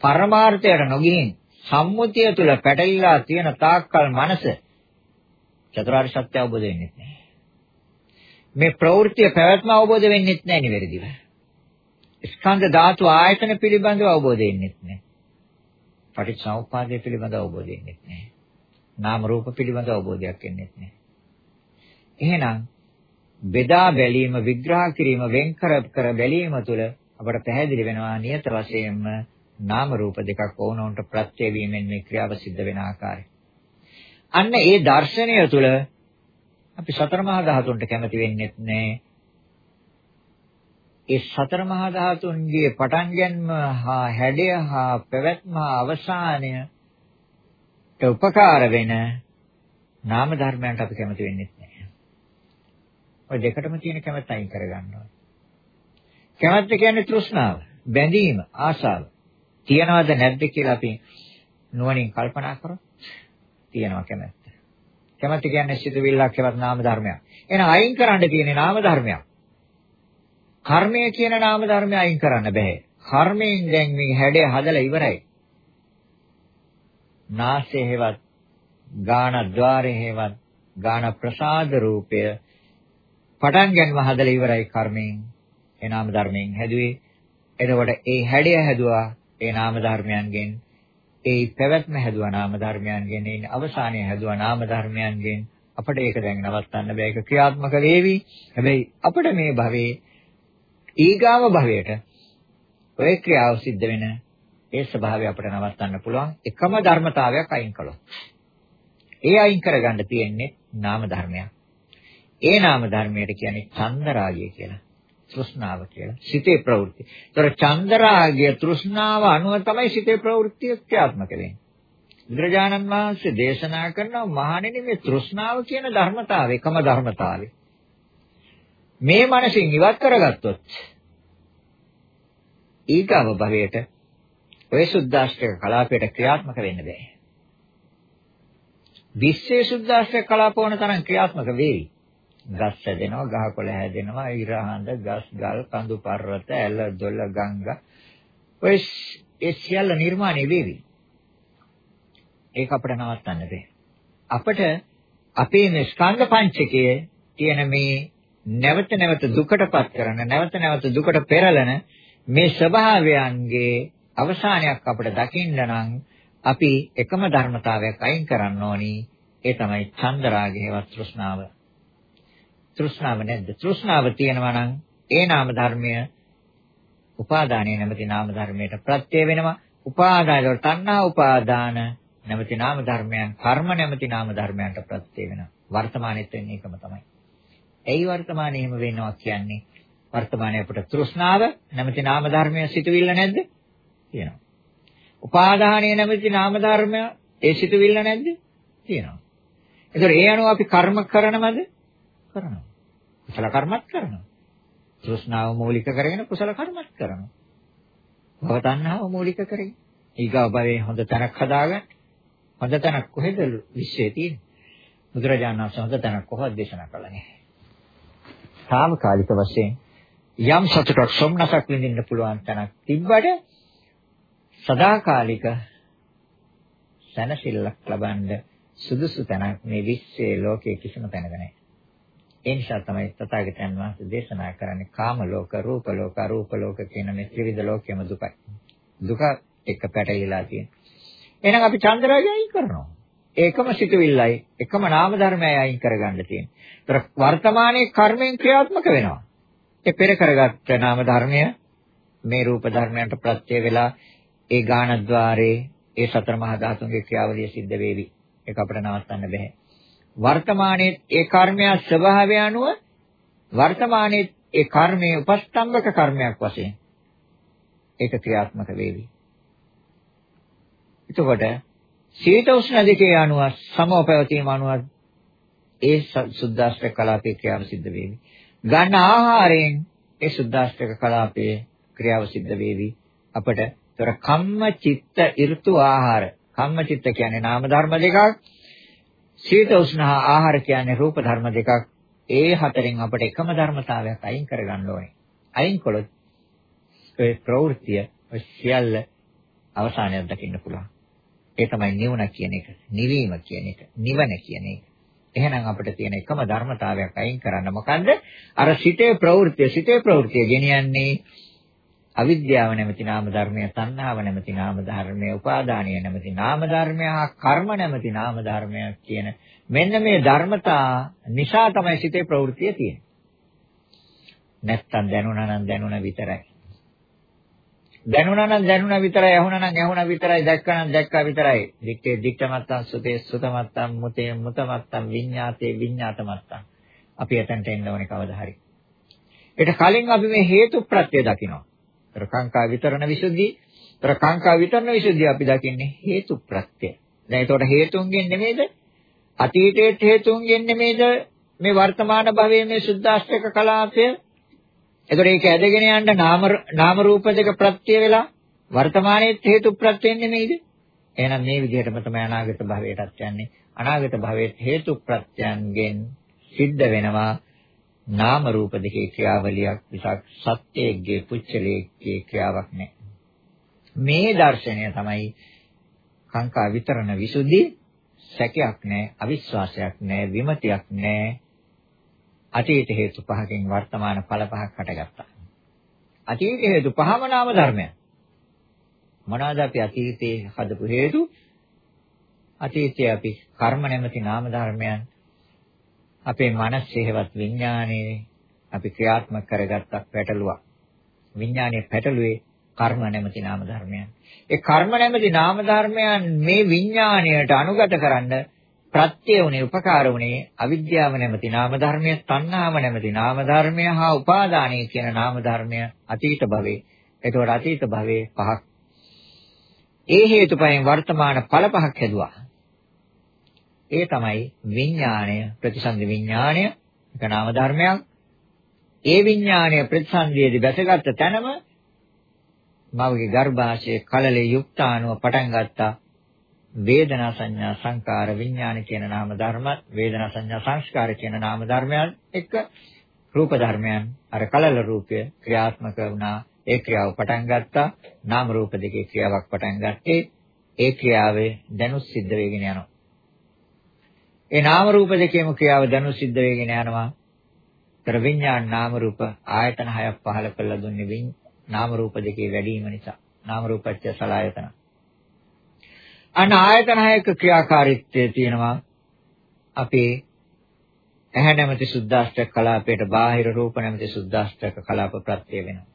පරමාර්ථයට නොගිහින් සම්මුතිය තුළ පැටලිලා තියෙන තාක්කල් මනස චතුරාර්ය සත්‍ය අවබෝධ වෙන්නේ නැහැ. මේ ප්‍රවෘත්තිය පැවැත්ම අවබෝධ වෙන්නේ නැහැ නිවැරදිව. ස්කන්ධ ධාතු ආයතන පිළිබඳව අවබෝධ වෙන්නේ නැහැ. පටිච්චසමුප්පාදය පිළිබඳව අවබෝධ වෙන්නේ නැහැ. නාම රූප පිළිබඳව අවබෝධයක් වෙන්නේ නැහැ. එහෙනම් බෙදා බැලීම විග්‍රහ කිරීම වෙන් කර කර බැලීම තුළ අපට පැහැදිලි වෙනවා නියත වශයෙන්ම නාම රූප දෙකක් ඕනොන්ට ප්‍රත්‍ය වීමෙන් මේ ක්‍රියාව සිද්ධ වෙන ආකාරය. අන්න ඒ දර්ශනය තුළ අපි සතර මහා ධාතුන්ට කැමති වෙන්නේ නැහැ. ඒ සතර මහා ධාතුන්ගේ පටන් ගැනීම හා හැඩය හා පැවැත්ම අවසානය උපකාර වෙන නාම ධර්මයන්ට අපි කැමති වෙන්නේ නැහැ. ඔය දෙකටම තියෙන කැමැත්ත අයින් කරගන්න ඕනේ. කැමැත්ත කියන්නේ තෘෂ්ණාව, බැඳීම, ආශාව. තියනවද නැද්ද කියලා අපි නුවණින් කල්පනා කරමු. තියෙනවා කැමැත්ත. කැමැත්ත කියන්නේ සිතුවිල්ලක් එවත් නාම ධර්මයක්. එහෙනම් අයින් කරන්න තියෙන්නේ නාම ධර්මයක්. කර්මය කියන නාම ධර්මය අයින් කරන්න බෑ. කර්මයෙන් දැන් මේ හැඩය හදලා ඉවරයි. නාසය හේවත් ගාන ద్వාරය හේවත් ගාන ප්‍රසාද රූපය පටන් ගැනීම හදලා ඉවරයි කර්මයෙන්. ඒ නාම ධර්මයෙන් හැදුවේ. එතකොට ඒ හැඩය හැදුවා ඒ නාම ධර්මයන්ගෙන්. ඒ පැවැත්ම හැදුවා නාම ධර්මයන්ගෙන්. ඒ අවසානය හැදුවා නාම ධර්මයන්ගෙන්. අපිට ඒක දැන් නවත්තන්න බෑ. ඒක ක්‍රියාත්මක වේවි. හැබැයි අපිට මේ භවයේ ඊගාව භවයට ඔය ක්‍රියාව සිද්ධ වෙන ඒ ස්වභාවය අපිට නවත්තන්න පුළුවන්. එකම ධර්මතාවයක් අයින් කළොත්. ඒ අයින් කරගන්න තියෙන්නේ නාම ධර්මයක්. ඒ නාම ධර්මයට කියන්නේ චන්දරාගය කියලා. තෘෂ්ණාව කියලා. සිතේ ප්‍රවෘත්ති. ඒතර චන්දරාගය තෘෂ්ණාව අනුව තමයි සිතේ ප්‍රවෘත්තිය ක්‍රියාත්මක වෙන්නේ. බුදුරජාණන් වහන්සේ දේශනා කරනවා මහණෙනි මේ තෘෂ්ණාව කියන ධර්මතාවය එකම ධර්මතාවය. මේ මනසින් ඉවත් කරගත්තොත් ඊගව භවයට ඔය සුද්දාෂ්ටක කලාපයට ක්‍රියාත්මක වෙන්න බෑ. විශ්වයේ සුද්දාෂ්ටක කලාප වන තරම් ක්‍රියාත්මක වෙයි. ගස් හැදෙනවා, ගහකොළ හැදෙනවා, ඉරහඳ, ගස්, ගල්, කඳු පර්වත, ඇල, දොළ, ගංගා. ඔය ඒ සියල්ල නිර්මාණය වෙවි. ඒක අපිට නවත්තන්න බෑ. අපිට අපේ මේ ස්කන්ධ පංචකයේ තියෙන මේ නැවත නැවත දුකටපත් කරන, නැවත නැවත දුකට පෙරලන මේ ස්වභාවයන්ගේ අවසානයක් අපිට දකින්න නම් අපි එකම ධර්මතාවයක් අයින් කරන්න ඕනි. ඒ තමයි චන්දරාගයවත් තෘෂ්ණාව. තෘෂ්ණාව නැද්ද? තෘෂ්ණාව තියෙනවා නම් ඒ නාම ධර්මය උපාදානයේ නැමැති නාම ධර්මයට ප්‍රත්‍ය වෙනවා. උපාදාන වල තණ්හා උපාදාන නැමැති නාම ධර්මයන් කර්ම නැමැති නාම ධර්මයන්ට ප්‍රත්‍ය වෙනවා. වර්තමානෙත් වෙන්නේ ඒකම තමයි. ඇයි වර්තමානයේ එහෙම වෙනවා කියන්නේ? වර්තමානයේ අපිට තෘෂ්ණාව නැමැති නාම ධර්මය සිටවිල්ල නැද්ද? තියෙනවා. උපාදානීය නැමැති නාම ධර්මය ඒ සිටවිල්ල නැද්ද? තියෙනවා. ඒතර ඒ අනුව අපි කර්ම කරනවද? කරනවා. කුසල කර්මත් කරනවා. තෘෂ්ණාව මූලික කරගෙන කුසල කර්මත් කරනවා. භව තණ්හාව මූලික කරගෙන ඊගා භවයේ හොඳ තැනක් හදාගන්න. හොඳ තැනක් කොහෙද විශ්වයේ තියෙන්නේ? බුදුරජාණන් වහන්සේ හොඳ තැනක් කොහොමද දේශනා කළේ? తాමකාලික වශයෙන් යම් සතුටක් සොම්නසක් විඳින්න පුළුවන් තැනක් තිබ්බට සදාකාලික සැනසෙල්ලක් ලබන්න සුදුසු තැනක් මේ විශ්වයේ ලෝකයේ කිසිම තැනක නැහැ. ඒ නිසා තමයි තථාගතයන් වහන්සේ දේශනා කරන්නේ කාම ලෝක, රූප ලෝක, අරූප ලෝක කියන මේ ත්‍රිවිධ ලෝකයේම දුකයි. දුක එක පැටලිලා තියෙන. එහෙනම් අපි චන්ද්‍රාගය අයින් කරනවා. ඒකම සිතුවිල්ලයි, එකම නාම ධර්මයයි අයින් කරගන්න තියෙන්නේ. ඒතර වර්තමානයේ කර්මෙන් ක්‍රියාත්මක වෙනවා. ඒ පෙර කරගත්ත නාම ධර්මය මේ රූප ධර්මයන්ට ප්‍රත්‍ය වේලා ඒ ගානද්්වාරේ ඒ සතර මහා ධාතුන්ගේ ක්‍රියාවලිය සිද්ධ වේවි. ඒක අපිට නවත්තන්න බෑ. වර්තමානයේ ඒ කර්මය ස්වභාවය අනුව වර්තමානයේ ඒ කර්මයේ උපස්තම්භක කර්මයක් වශයෙන් ඒක ක්‍රියාත්මක වේවි. එතකොට සීත උෂ්ණ දෙකේ අනුව සමව පැවතීම අනුව ඒ සුද්දාෂ්ටක කලාපේ ක්‍රියාව සිද්ධ වේවි. ගන්න ආහාරයෙන් ඒ සුද්දාෂ්ටක කලාපයේ ක්‍රියාව සිද්ධ වේවි. අපට ඒතර කම්ම චිත්ත ඍතු ආහාර. කම්ම චිත්ත කියන්නේ නාම ධර්ම දෙකක්. සීත උෂ්ණ ආහාර කියන්නේ රූප ධර්ම දෙකක්. ඒ හතරෙන් අපිට එකම ධර්මතාවයක් අයින් කරගන්න ඕනේ. අයින් කළොත් ඒ ප්‍රවෘත්තිය ඔය සියල්ල අවසානයක් දකින්න පුළුවන්. ඒ තමයි නිවන කියන එක. නිවීම කියන එක. නිවන කියන එක. එහෙනම් අපිට තියෙන එකම ධර්මතාවයක් අයින් කරන්න මොකන්ද? අර සිතේ ප්‍රවෘත්තිය, සිතේ ප්‍රවෘත්තිය ගෙනියන්නේ අවිද්‍යාව නැමැති නාම ධර්මය, තණ්හාව නැමැති නාම ධර්මය, උපාදානීය නැමැති නාම ධර්මය, කර්ම නැමැති නාම ධර්මය කියන මෙන්න මේ ධර්මතා නිසා තමයි සිතේ ප්‍රවෘත්තිය තියෙන්නේ. නැත්තම් දැනුණා නම් දැනුණා විතරයි. දැනුණා නම් දැනුණා විතරයි, ඇහුණා නම් ඇහුණා විතරයි, දැක්කා නම් දැක්කා විතරයි. දික්කේ දික්කමත්තන් සුතේ සුතමත්තන් මුතේ මුතමත්තන් විඤ්ඤාතේ විඤ්ඤාතමත්තන්. අපි එතනට එන්න ඕනේ කවදා හරි. ඊට කලින් අපි මේ හේතු ප්‍රත්‍ය දකිනවා. ඒතර කාංකා විතරණ විසුද්ධි. ඒතර කාංකා විතරණ විසුද්ධිය අපි දකින්නේ හේතු ප්‍රත්‍ය. දැන් ඒතකොට හේතුන්ගෙන් නෙමෙයිද? අතීතයේ හේතුන්ගෙන් නෙමෙයිද මේ වර්තමාන භවයේ මේ සුද්දාෂ්ටක කලාපය? ඒතකොට ඒක ඇදගෙන යන්න නාම නාම රූප දෙක ප්‍රත්‍ය වෙලා වර්තමානයේ හේතු ප්‍රත්‍යයෙන් නෙමෙයිද? එහෙනම් මේ විදිහටම තමයි අනාගත භවයටත් යන්නේ. අනාගත භවයේ හේතු ප්‍රත්‍යයන්ගෙන් සිද්ධ වෙනවා නාම රූප දෙකේ ක්‍රියාවලියක් විසක් සත්‍යයේ පුච්චලයේ ක්‍රියාවක් නැහැ. මේ දර්ශනය තමයි කාංකා විතරණ විසුද්ධි සැකයක් නැහැ, අවිශ්වාසයක් නැහැ, විමතියක් නැහැ. අතීත හේතු පහකින් වර්තමාන ඵල පහක් හටගත්තා. අතීත හේතු පහම නාම ධර්මයන්. මොනවාද අපි අතීතයේ හදපු හේතු? අතීතයේ අපි කර්ම නැමැති නාම ධර්මයන් අපේ මනසේවත් විඥානයේ අපි ක්‍රියාත්මක කරගත්තක් පැටලුවා. විඥානයේ පැටලුවේ කර්ම නැමැති නාම ධර්මයන්. ඒ කර්ම නැමැති නාම ධර්මයන් මේ විඥාණයට අනුගත කරන්න ප්‍රත්‍ය උනේ උපකාර උනේ අවිද්‍යාව නැමැති නාම ධර්මය, තණ්හාව නැමැති නාම ධර්මය හා උපාදානය කියන නාම ධර්මය අතීත භවයේ. ඒතකොට අතීත භවයේ පහක්. ඒ හේතුපයෙන් වර්තමාන ඵල පහක් හැදුවා. ඒ තමයි විඥාණය, ප්‍රතිසන්දි විඥාණය, එක නාම ධර්මයක්. ඒ විඥාණය ප්‍රතිසන්දියේදී බැසගත්ත තැනම මවගේ ගර්භාෂයේ කලලේ යුක්තානුව පටන් ගත්තා. වේදනා සංඥා සංකාර විඥාන කියන නාම ධර්ම වේදනා සංඥා සංස්කාර කියන නාම ධර්මයන් එක්ක රූප ධර්මයන් අර කලල රූපය ක්‍රියාත්මක වුණා. ඒ ක්‍රියාව පටන් ගත්තා. නාම රූප දෙකේ ක්‍රියාවක් පටන් ගත්තේ. ඒ ක්‍රියාවේ දැනුත් සිද්ධ වෙගෙන යනවා. ඒ නාම රූප දෙකේම ක්‍රියාව දැනුත් සිද්ධ වෙගෙන යනවා. තර විඥාන නාම රූප ආයතන හයක් පහල කළා දුන්නේ නාම රූප දෙකේ වැඩිම නිසා. නාම රූපච්ඡ සලආයතන අන ආයතන හයක ක්‍රියාකාරීත්වය තියෙනවා. අපේ ඇහැ නැමැති සුද්දාෂ්ටක කලාපයට බාහිර රූප නැමැති සුද්දාෂ්ටක කලාප ප්‍රත්‍ය වෙනවා.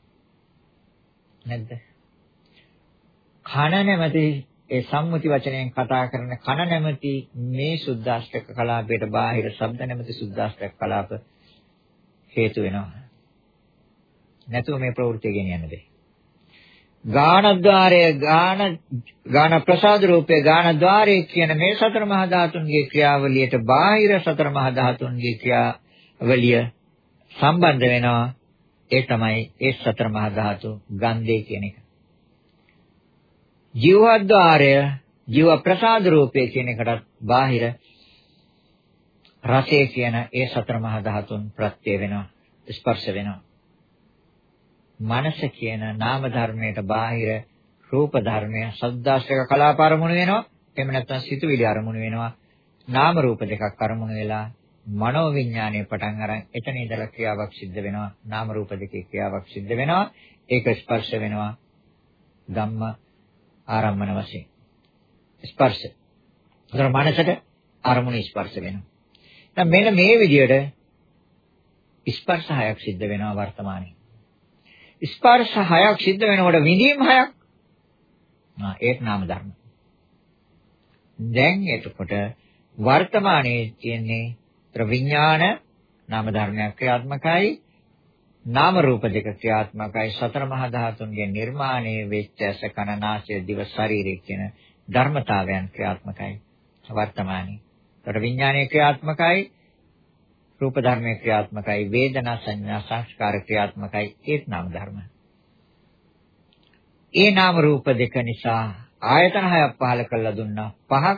නැද්ද? කන නැමැති ඒ සම්මුති වචනයෙන් කතා කරන කන නැමැති මේ සුද්දාෂ්ටක කලාපයට බාහිර ශබ්ද නැමැති සුද්දාෂ්ටක කලාප හේතු වෙනවා නැතුව මේ ප්‍රවෘත්තිය ගෙනියන්න බෑ. ගානද්්වාරය ගාන ගාන ප්‍රසාද රූපේ ගානද්්වාරය කියන මේ සතර මහා ධාතුන්ගේ ක්‍රියාවලියට බාහිර සතර මහා ධාතුන්ගේ ක්‍රියාවලිය සම්බන්ධ වෙනවා ඒ තමයි ඒ සතර මහා ධාතු ගන්ධය කියන එක. ජීවද්්වාරය ජීව ප්‍රසාද රූපේ කියන එකටත් බාහිර රසය කියන ඒ සතර මහා ධාතුන් ප්‍රත්‍ය වෙනවා ස්පර්ශ වෙනවා. මනස කියන නාම ධර්මයට බාහිර රූප ධර්මය සද්දාශ්‍රක කලාප අරමුණු වෙනවා. එහෙම නැත්නම් සිතුවිලි අරමුණු වෙනවා. නාම රූප දෙකක් අරමුණු වෙලා මනෝ විඥානයේ පටන් අරන් එතන ඉඳලා ක්‍රියාවක් සිද්ධ වෙනවා. නාම රූප දෙකේ ක්‍රියාවක් සිද්ධ වෙනවා. ඒක ස්පර්ශ වෙනවා. ධම්ම ආරම්මන වශයෙන් ස්පර්ශ. ඒතර මනසට අරමුණ ස්පර්ශ වෙනවා. දැන් මෙන්න මේ විදිහට ස්පර්ශ හයක් සිද්ධ වෙනවා වර්තමානයේ. ස්පර්ශ හයක් සිද්ධ වෙනකොට විඳීම් හයක් ආ ඒත් නාම ධර්ම. දැන් එතකොට වර්තමානයේ තියෙන්නේ විඥාන නාම ධර්මයක් ක්‍රියාත්මකයි නාම රූප දෙක ක්‍රියාත්මකයි සතර මහා ධාතුන්ගේ නිර්මාණය වෙච්ච ඇස කන නාසය දිව ශරීරය කියන ධර්මතාවයන් ක්‍රියාත්මකයි වර්තමානයේ. ඒතර විඥානයේ ක්‍රියාත්මකයි රූප ධර්මයේ ක්‍රියාත්මකයි වේදනා සංඥා සංස්කාර ක්‍රියාත්මකයි ඒත් නාම ධර්ම. ඒ නාම රූප දෙක නිසා ආයතන හයක් පහල කරලා දුන්නා. පහක්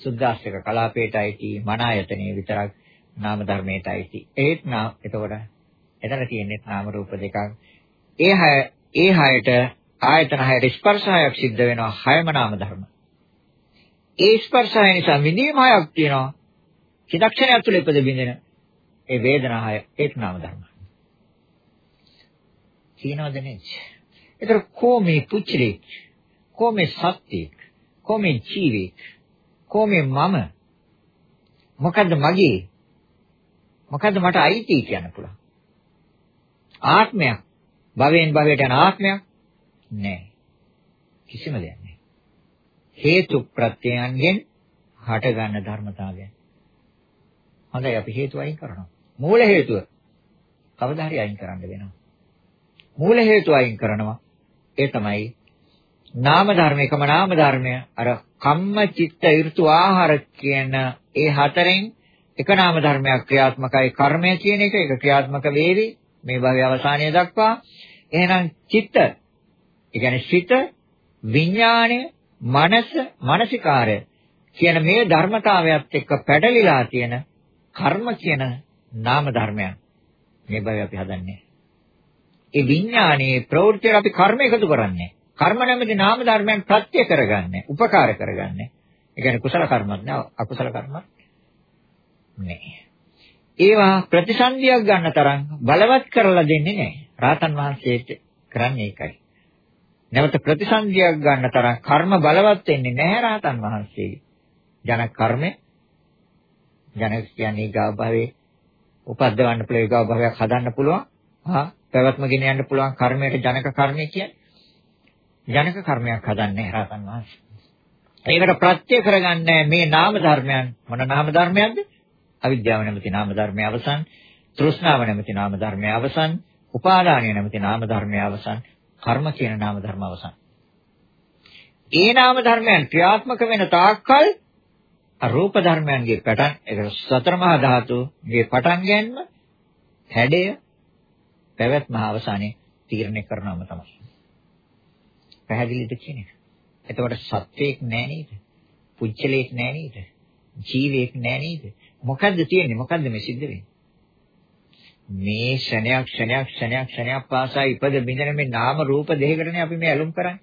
සුද්දාස්තික කලාපේටයි මන ආයතනයේ විතරක් නාම ධර්මයටයි. ඒත් නා එතකොට එතන තියෙන්නේ නාම රූප දෙකක්. ඒ හය ඒ හයට ආයතන හයට ස්පර්ශ හයක් සිද්ධ වෙනවා හයම නාම ධර්ම. ඒ ස්පර්ශය නිසා විඳීම හයක් තියෙනවා. චිත්තක්ෂණයක් තුළ ඉපද බින්දෙන ඒ වේදනාය ඒක නාම ධර්ම. කියනවද නේද? ඒතර කොමේ පුච්චලේ කොමේ සත්‍යෙක් කොමේ ජීවෙක් කොමේ මම මොකද්ද මගේ මොකද්ද මට අයිති කියන්න පුළුවන් ආත්මයක්. භවයෙන් භවයට යන ආත්මයක් නෑ. කිසිම දෙයක් නෑ. හේතු ප්‍රත්‍යයන්ගෙන් හටගන්න ධර්මතාවයන් හොඳයි අපි හේතු අයින් කරනවා. මූල හේතුව කවදා හරි අයින් කරන්න වෙනවා. මූල හේතුව අයින් කරනවා. ඒ තමයි නාම ධර්ම එකම නාම ධර්මය. අර කම්ම චිත්ත ඍතු ආහාර කියන ඒ හතරෙන් එක නාම ධර්මයක් ක්‍රියාත්මකයි. කර්මය කියන එක ඒක ක්‍රියාත්මක වේවි. මේ භවයේ අවසානය දක්වා එහෙනම් චිත්ත ඒ කියන්නේ සිත විඥාණය මනස මානසිකාරය කියන මේ ධර්මතාවයත් එක්ක පැටලිලා තියෙන කර්ම කියන නාම ධර්මයන් මේ බව අපි හදන්නේ. ඒ විඥානයේ ප්‍රවෘත්තියට අපි කර්ම එකතු කරන්නේ. කර්ම නැමැති නාම ධර්මයන් ප්‍රත්‍ය කරගන්නේ, උපකාර කරගන්නේ. ඒ කියන්නේ කුසල කර්මත් නෑ, අකුසල කර්මත් නෑ. ඒවා ප්‍රතිසන්දියක් ගන්න තරම් බලවත් කරලා දෙන්නේ නෑ. රාතන් වහන්සේට කරන්නේ ඒකයි. නැවත ප්‍රතිසන්දියක් ගන්න තරම් කර්ම බලවත් වෙන්නේ නැහැ රාතන් වහන්සේගේ. ජන කර්මය ජනක කියන්නේ ගාව භවයේ උපද්දවන්න පුළුවන් ඒ ගාව භවයක් හදන්න පුළුවන්. හා පැවැත්ම ගෙන යන්න පුළුවන් කර්මයට ජනක කර්මය කියන්නේ. ජනක කර්මයක් හදන්නේ රාතන් වහන්සේ. ඒකට ප්‍රත්‍ය කරගන්නේ මේ නාම ධර්මයන් මොන නාම ධර්මයන්ද? අවිද්‍යාව නැමැති නාම ධර්මය අවසන්, තෘෂ්ණාව නැමැති නාම ධර්මය අවසන්, උපාදානය නැමැති නාම ධර්මය අවසන්, කර්ම කියන නාම ධර්ම අවසන්. ඒ නාම ධර්මයන් ක්‍රියාත්මක වෙන තාක්කල් රූප ධර්මයන්ගේ පටන් ඒක සතර මහා ධාතුගේ පටන් ගැනීම හැඩය පැවැත්ම අවසානයේ තීරණය කරනවම තමයි. පැහැදිලිද කියන්නේ? එතකොට සත්‍යයක් නෑ නේද? පුච්චලයක් නෑ නේද? ජීවයක් නෑ නේද? මොකද්ද තියෙන්නේ? මොකද්ද මේ සිද්ධ වෙන්නේ? මේ ක්ෂණයක් ක්ෂණයක් ක්ෂණයක් ක්ෂණයක් පාසා ඉපද බින්දන මේ නාම රූප දෙකකටනේ අපි මේ ඇලුම් කරන්නේ.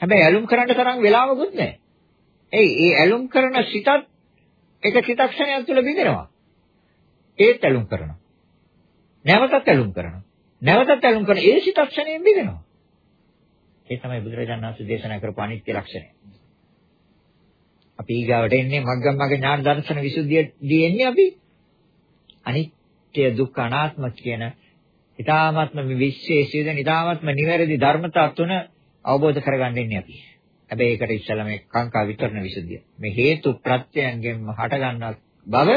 හැබැයි ඇලුම් කරන්න තරම් වෙලාවකුත් නැහැ. එයි ඒ ඇලුම් කරන සිතත් එක චිත්තක්ෂණයක් තුළ බිඳෙනවා. ඒත් ඇලුම් කරනවා. නැවතත් ඇලුම් කරනවා. නැවතත් ඇලුම් කරන ඒ චිත්තක්ෂණයෙන් බිඳෙනවා. ඒ තමයි බුදුරජාණන් වහන්සේ දේශනා කරපු අනිත්‍ය ලක්ෂණය. අපි ඊගාවට එන්නේ මග්ගම් මග්ග ඥාන දර්ශන විසුද්ධියදී එන්නේ අපි අනිත්‍ය දුක්ඛ අනාත්ම කියන ඊ타ත්ම විශේෂයෙන් ඊ타ත්ම නිවැරදි ධර්මතා තුන අවබෝධ කරගන්න ඉන්නේ අපි. හැබැයි ඒකට ඉස්සෙල්ලා මේ කාංකා විතරණ විසුද්ධිය. මේ හේතු ප්‍රත්‍යයන්ගෙන්ම හටගන්න බව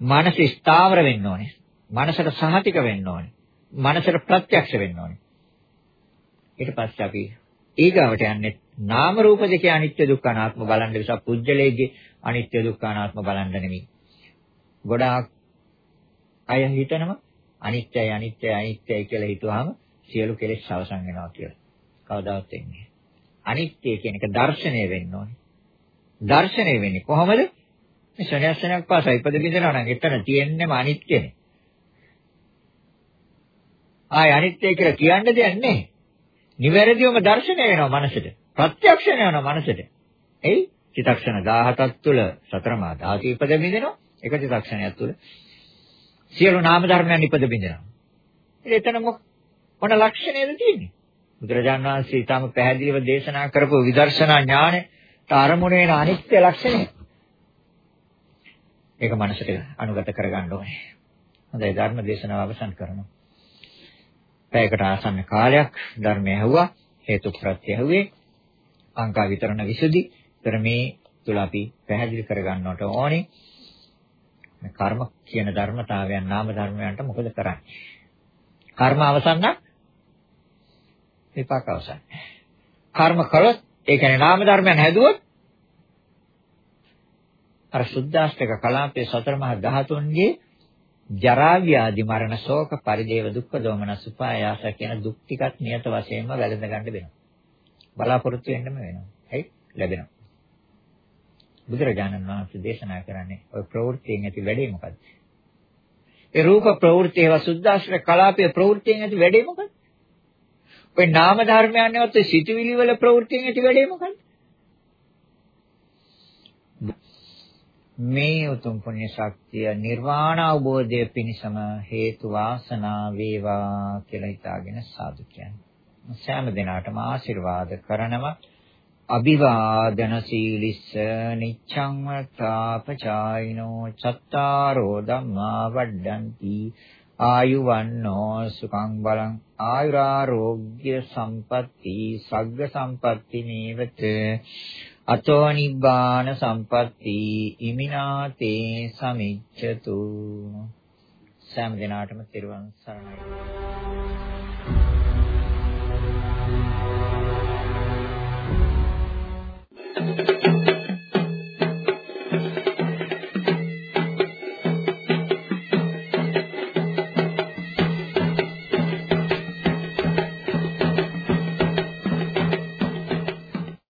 මනස ස්ථාවර වෙන්න ඕනේ. මනසට සහතික වෙන්න ඕනේ. මනසට ප්‍රත්‍යක්ෂ වෙන්න ඕනේ. ඊට පස්සේ අපි ඊගාවට යන්නේ නාම රූප දෙකේ අනිත්‍ය දුක්ඛ අනාත්ම බලන්න නිසා පුජ්‍යලේගේ අනිත්‍ය දුක්ඛ අනාත්ම බලන්න නෙමෙයි. ගොඩාක් අය හිතනවා අනිත්‍යයි අනිත්‍යයි අනිත්‍යයි කියලා හිතුවාම සියලු කෙලෙස් අවසන් වෙනවා කියලා. කවදාවත් වෙන්නේ අනිත්‍ය කියන එක දර්ශනය වෙන්න ඕනේ. දර්ශනය වෙන්නේ කොහොමද? මේ ශරණයක් පාසා ඉපද බින්දනවා නම් එතන තියෙන්නේම අනිත්‍යනේ. ආය අනිත්‍ය කියලා කියන්න දෙයක් නැහැ. නිවැරදිවම දර්ශනය වෙනවා මනසට. ප්‍රත්‍යක්ෂ වෙනවා මනසට. එයි චිතක්ෂණ 17ක් තුළ සතරමා ධාතු ඉපද බින්දෙනවා. එක චිතක්ෂණයක් තුළ සියලු නාම ධර්මයන් ඉපද බින්දෙනවා. එතන මොන ලක්ෂණයද තියෙන්නේ? බුදුරජාණන් වහන්සේ ඊටම පැහැදිලිව දේශනා කරපු විදර්ශනා ඥානයට අරමුණ වෙන අනිත්‍ය ලක්ෂණය. ඒක මනසට අනුගත කරගන්න ඕනේ. හොඳයි ධර්ම දේශනාව අවසන් කරනවා. පැයකට ආසන්න කාලයක් ධර්මය ඇහුවා හේතු ප්‍රත්‍ය ඇහුවේ අංකා විතරණ විසුද්ධි. ତර මේ තුල අපි පැහැදිලි කරගන්නට ඕනේ. මේ කර්ම කියන ධර්මතාවයන් නාම ධර්මයන්ට මොකද කරන්නේ? කර්ම අවසන් නම් විපාක අවසන්. කර්ම කළොත් ඒ කියන්නේ නාම ධර්මයන් හැදුවොත් අර සුද්දාෂ්ටක කලාපයේ සතර මහා ධාතුන්ගේ ජරා ව්‍යාධි මරණ ශෝක පරිදේව දුක්ඛ දෝමන සුපායාස කියන දුක් ටිකත් නියත වශයෙන්ම වැළඳ ගන්න වෙනවා. බලාපොරොත්තු වෙන්නම වෙනවා. හරි? ලැබෙනවා. බුදුරජාණන් වහන්සේ දේශනා කරන්නේ ඔය ප්‍රවෘත්තියෙන් ඇති වැඩේ මොකද්ද? ඒ රූප ප්‍රවෘත්තිය ඒවා සුද්දාශ්‍රය කලාපයේ ප්‍රවෘත්තියෙන් ඇති වැඩේ මොකද්ද? ඔය නාම ධර්මයන් නැවත සිතුවිලි වල ප්‍රවෘත්තියෙන් ඇති වැඩේ මොකද්ද? මේ උතුම් පුණ්‍ය ශක්තිය නිර්වාණ අවබෝධය පිණිසම හේතු වාසනා වේවා කියලා හිතාගෙන සාදු කියන්නේ. සෑම දිනාටම ආශිර්වාද කරනවා. අභිවාදන සීලිස්ස නිච්ඡං වතාපචායිනෝ චත්තාරෝ ධම්මා වඩ්ඩಂತಿ ආයුවන්නෝ සුඛං බලං ආයුරාෝග්‍ය සම්පatti සග්ග සම්පatti නේවත අතෝ නිබ්බාන සම්පatti ඉමිනාතේ සමිච්ඡතු සෑම දිනාටම තිරුවන් සරණයි Thank you.